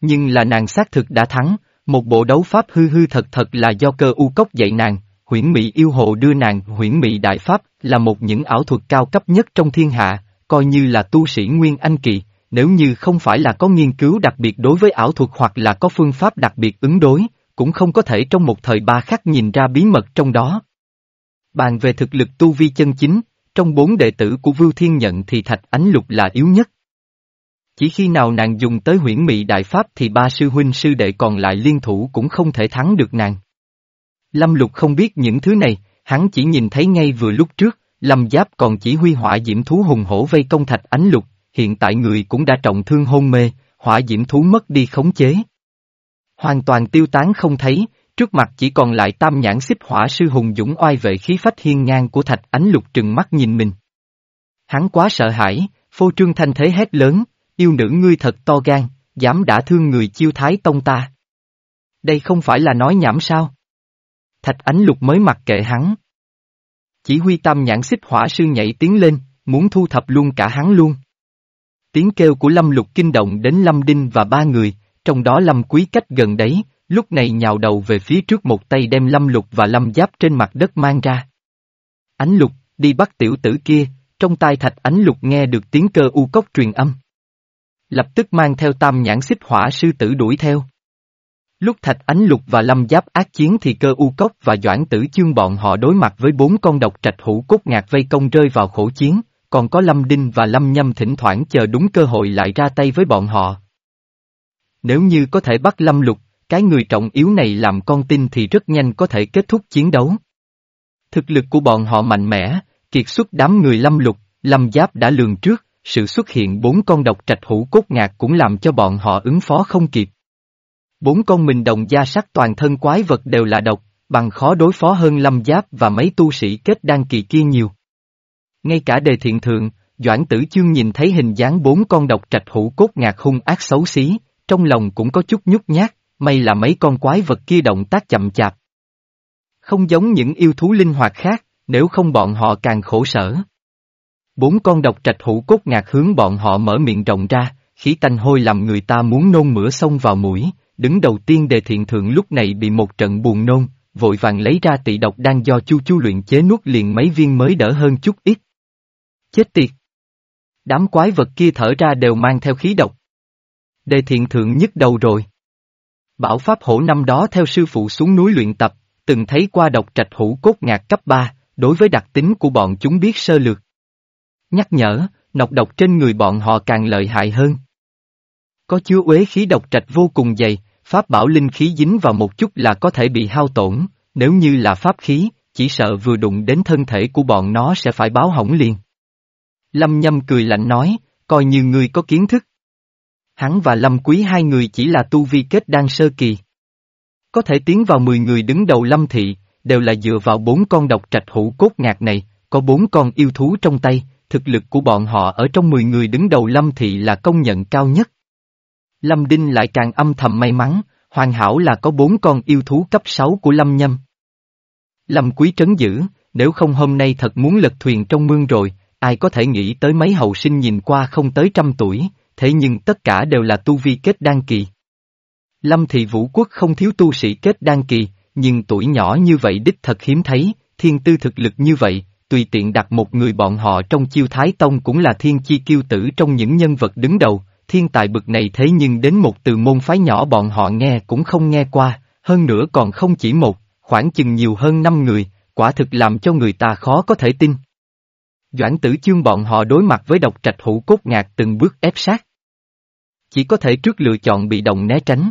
S1: Nhưng là nàng xác thực đã thắng, một bộ đấu pháp hư hư thật thật là do cơ u cốc dạy nàng, huyễn mỹ yêu hộ đưa nàng huyễn mỹ đại pháp là một những ảo thuật cao cấp nhất trong thiên hạ, coi như là tu sĩ Nguyên Anh Kỳ, nếu như không phải là có nghiên cứu đặc biệt đối với ảo thuật hoặc là có phương pháp đặc biệt ứng đối, cũng không có thể trong một thời ba khắc nhìn ra bí mật trong đó. Bàn về thực lực tu vi chân chính, trong bốn đệ tử của Vưu Thiên Nhận thì Thạch Ánh Lục là yếu nhất. Chỉ khi nào nàng dùng tới huyễn mị đại pháp thì ba sư huynh sư đệ còn lại liên thủ cũng không thể thắng được nàng. Lâm Lục không biết những thứ này, hắn chỉ nhìn thấy ngay vừa lúc trước, Lâm Giáp còn chỉ huy hỏa diễm thú hùng hổ vây công Thạch Ánh Lục, hiện tại người cũng đã trọng thương hôn mê, hỏa diễm thú mất đi khống chế. Hoàn toàn tiêu tán không thấy, trước mặt chỉ còn lại tam nhãn xích hỏa sư hùng dũng oai vệ khí phách hiên ngang của thạch ánh lục trừng mắt nhìn mình. Hắn quá sợ hãi, phô trương thanh thế hét lớn, yêu nữ ngươi thật to gan, dám đã thương người chiêu thái tông ta. Đây không phải là nói nhảm sao? Thạch ánh lục mới mặc kệ hắn. Chỉ huy tam nhãn xích hỏa sư nhảy tiến lên, muốn thu thập luôn cả hắn luôn. Tiếng kêu của Lâm Lục kinh động đến Lâm Đinh và ba người, trong đó Lâm Quý cách gần đấy, lúc này nhào đầu về phía trước một tay đem Lâm Lục và Lâm Giáp trên mặt đất mang ra. Ánh Lục, đi bắt tiểu tử kia, trong tai thạch Ánh Lục nghe được tiếng cơ u cốc truyền âm. Lập tức mang theo tam nhãn xích hỏa sư tử đuổi theo. Lúc Thạch Ánh Lục và Lâm Giáp ác chiến thì cơ u cốc và Doãn Tử Chương bọn họ đối mặt với bốn con độc trạch hữu cốt ngạc vây công rơi vào khổ chiến, còn có Lâm Đinh và Lâm Nhâm thỉnh thoảng chờ đúng cơ hội lại ra tay với bọn họ. Nếu như có thể bắt Lâm Lục, cái người trọng yếu này làm con tin thì rất nhanh có thể kết thúc chiến đấu. Thực lực của bọn họ mạnh mẽ, kiệt xuất đám người Lâm Lục, Lâm Giáp đã lường trước, sự xuất hiện bốn con độc trạch hữu cốt ngạc cũng làm cho bọn họ ứng phó không kịp. Bốn con mình đồng gia sắc toàn thân quái vật đều là độc, bằng khó đối phó hơn Lâm Giáp và mấy tu sĩ kết đăng kỳ kia nhiều. Ngay cả đề thiện thượng, Doãn Tử Chương nhìn thấy hình dáng bốn con độc trạch hữu cốt ngạc hung ác xấu xí, trong lòng cũng có chút nhút nhát, may là mấy con quái vật kia động tác chậm chạp. Không giống những yêu thú linh hoạt khác, nếu không bọn họ càng khổ sở. Bốn con độc trạch hữu cốt ngạc hướng bọn họ mở miệng rộng ra, khí tanh hôi làm người ta muốn nôn mửa xông vào mũi, đứng đầu tiên đề thiện thượng lúc này bị một trận buồn nôn, vội vàng lấy ra tỷ độc đang do chu chu luyện chế nuốt liền mấy viên mới đỡ hơn chút ít. Chết tiệt! Đám quái vật kia thở ra đều mang theo khí độc. Đề thiện thượng nhức đầu rồi. Bảo Pháp Hổ năm đó theo sư phụ xuống núi luyện tập, từng thấy qua độc trạch hữu cốt ngạc cấp 3, đối với đặc tính của bọn chúng biết sơ lược. Nhắc nhở, nọc độc trên người bọn họ càng lợi hại hơn. Có chứa uế khí độc trạch vô cùng dày, pháp bảo linh khí dính vào một chút là có thể bị hao tổn, nếu như là pháp khí, chỉ sợ vừa đụng đến thân thể của bọn nó sẽ phải báo hỏng liền. Lâm Nhâm cười lạnh nói, coi như ngươi có kiến thức. Hắn và Lâm Quý hai người chỉ là tu vi kết đang sơ kỳ. Có thể tiến vào 10 người đứng đầu Lâm Thị, đều là dựa vào bốn con độc trạch hữu cốt ngạc này, có bốn con yêu thú trong tay, thực lực của bọn họ ở trong 10 người đứng đầu Lâm Thị là công nhận cao nhất. Lâm Đinh lại càng âm thầm may mắn, hoàn hảo là có bốn con yêu thú cấp 6 của Lâm Nhâm. Lâm Quý trấn giữ, nếu không hôm nay thật muốn lật thuyền trong mương rồi, ai có thể nghĩ tới mấy hậu sinh nhìn qua không tới trăm tuổi, thế nhưng tất cả đều là tu vi kết đan kỳ. Lâm thị vũ quốc không thiếu tu sĩ kết đan kỳ, nhưng tuổi nhỏ như vậy đích thật hiếm thấy, thiên tư thực lực như vậy, tùy tiện đặt một người bọn họ trong chiêu thái tông cũng là thiên chi kiêu tử trong những nhân vật đứng đầu, thiên tài bực này thế nhưng đến một từ môn phái nhỏ bọn họ nghe cũng không nghe qua, hơn nữa còn không chỉ một, khoảng chừng nhiều hơn năm người, quả thực làm cho người ta khó có thể tin. Doãn tử chương bọn họ đối mặt với độc trạch hữu cốt ngạc từng bước ép sát. Chỉ có thể trước lựa chọn bị động né tránh.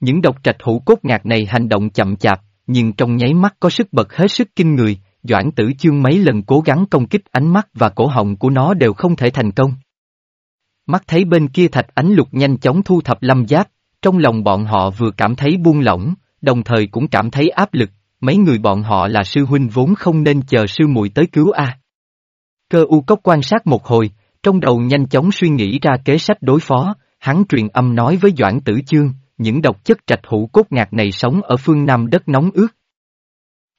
S1: Những độc trạch hữu cốt ngạc này hành động chậm chạp, nhưng trong nháy mắt có sức bật hết sức kinh người, Doãn tử chương mấy lần cố gắng công kích ánh mắt và cổ họng của nó đều không thể thành công. Mắt thấy bên kia thạch ánh lục nhanh chóng thu thập lâm giáp, trong lòng bọn họ vừa cảm thấy buông lỏng, đồng thời cũng cảm thấy áp lực, mấy người bọn họ là sư huynh vốn không nên chờ sư muội tới cứu a. Cơ u cốc quan sát một hồi, trong đầu nhanh chóng suy nghĩ ra kế sách đối phó, hắn truyền âm nói với Doãn Tử Chương, những độc chất trạch hữu cốt ngạc này sống ở phương Nam đất nóng ướt.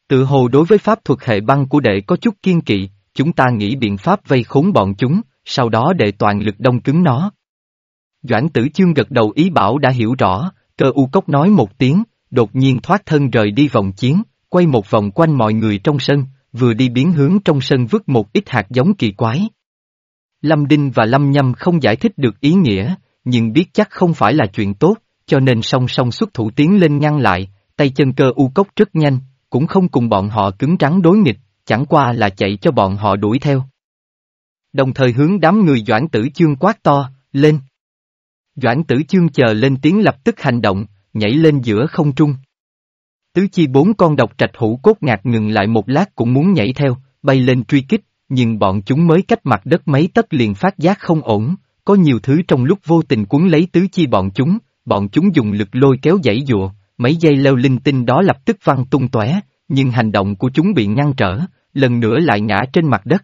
S1: Tự hồ đối với pháp thuật hệ băng của đệ có chút kiên kỵ, chúng ta nghĩ biện pháp vây khốn bọn chúng, sau đó để toàn lực đông cứng nó. Doãn tử chương gật đầu ý bảo đã hiểu rõ, cơ u cốc nói một tiếng, đột nhiên thoát thân rời đi vòng chiến, quay một vòng quanh mọi người trong sân, vừa đi biến hướng trong sân vứt một ít hạt giống kỳ quái. Lâm Đinh và Lâm Nhâm không giải thích được ý nghĩa, nhưng biết chắc không phải là chuyện tốt, cho nên song song xuất thủ tiến lên ngăn lại, tay chân cơ u cốc rất nhanh, cũng không cùng bọn họ cứng trắng đối nghịch, chẳng qua là chạy cho bọn họ đuổi theo. Đồng thời hướng đám người Doãn Tử Chương quát to, lên. Doãn Tử Chương chờ lên tiếng lập tức hành động, nhảy lên giữa không trung. Tứ chi bốn con độc trạch hữu cốt ngạc ngừng lại một lát cũng muốn nhảy theo, bay lên truy kích, nhưng bọn chúng mới cách mặt đất mấy tấc liền phát giác không ổn, có nhiều thứ trong lúc vô tình cuốn lấy tứ chi bọn chúng, bọn chúng dùng lực lôi kéo dãy dụa, mấy dây leo linh tinh đó lập tức văng tung tóe, nhưng hành động của chúng bị ngăn trở, lần nữa lại ngã trên mặt đất.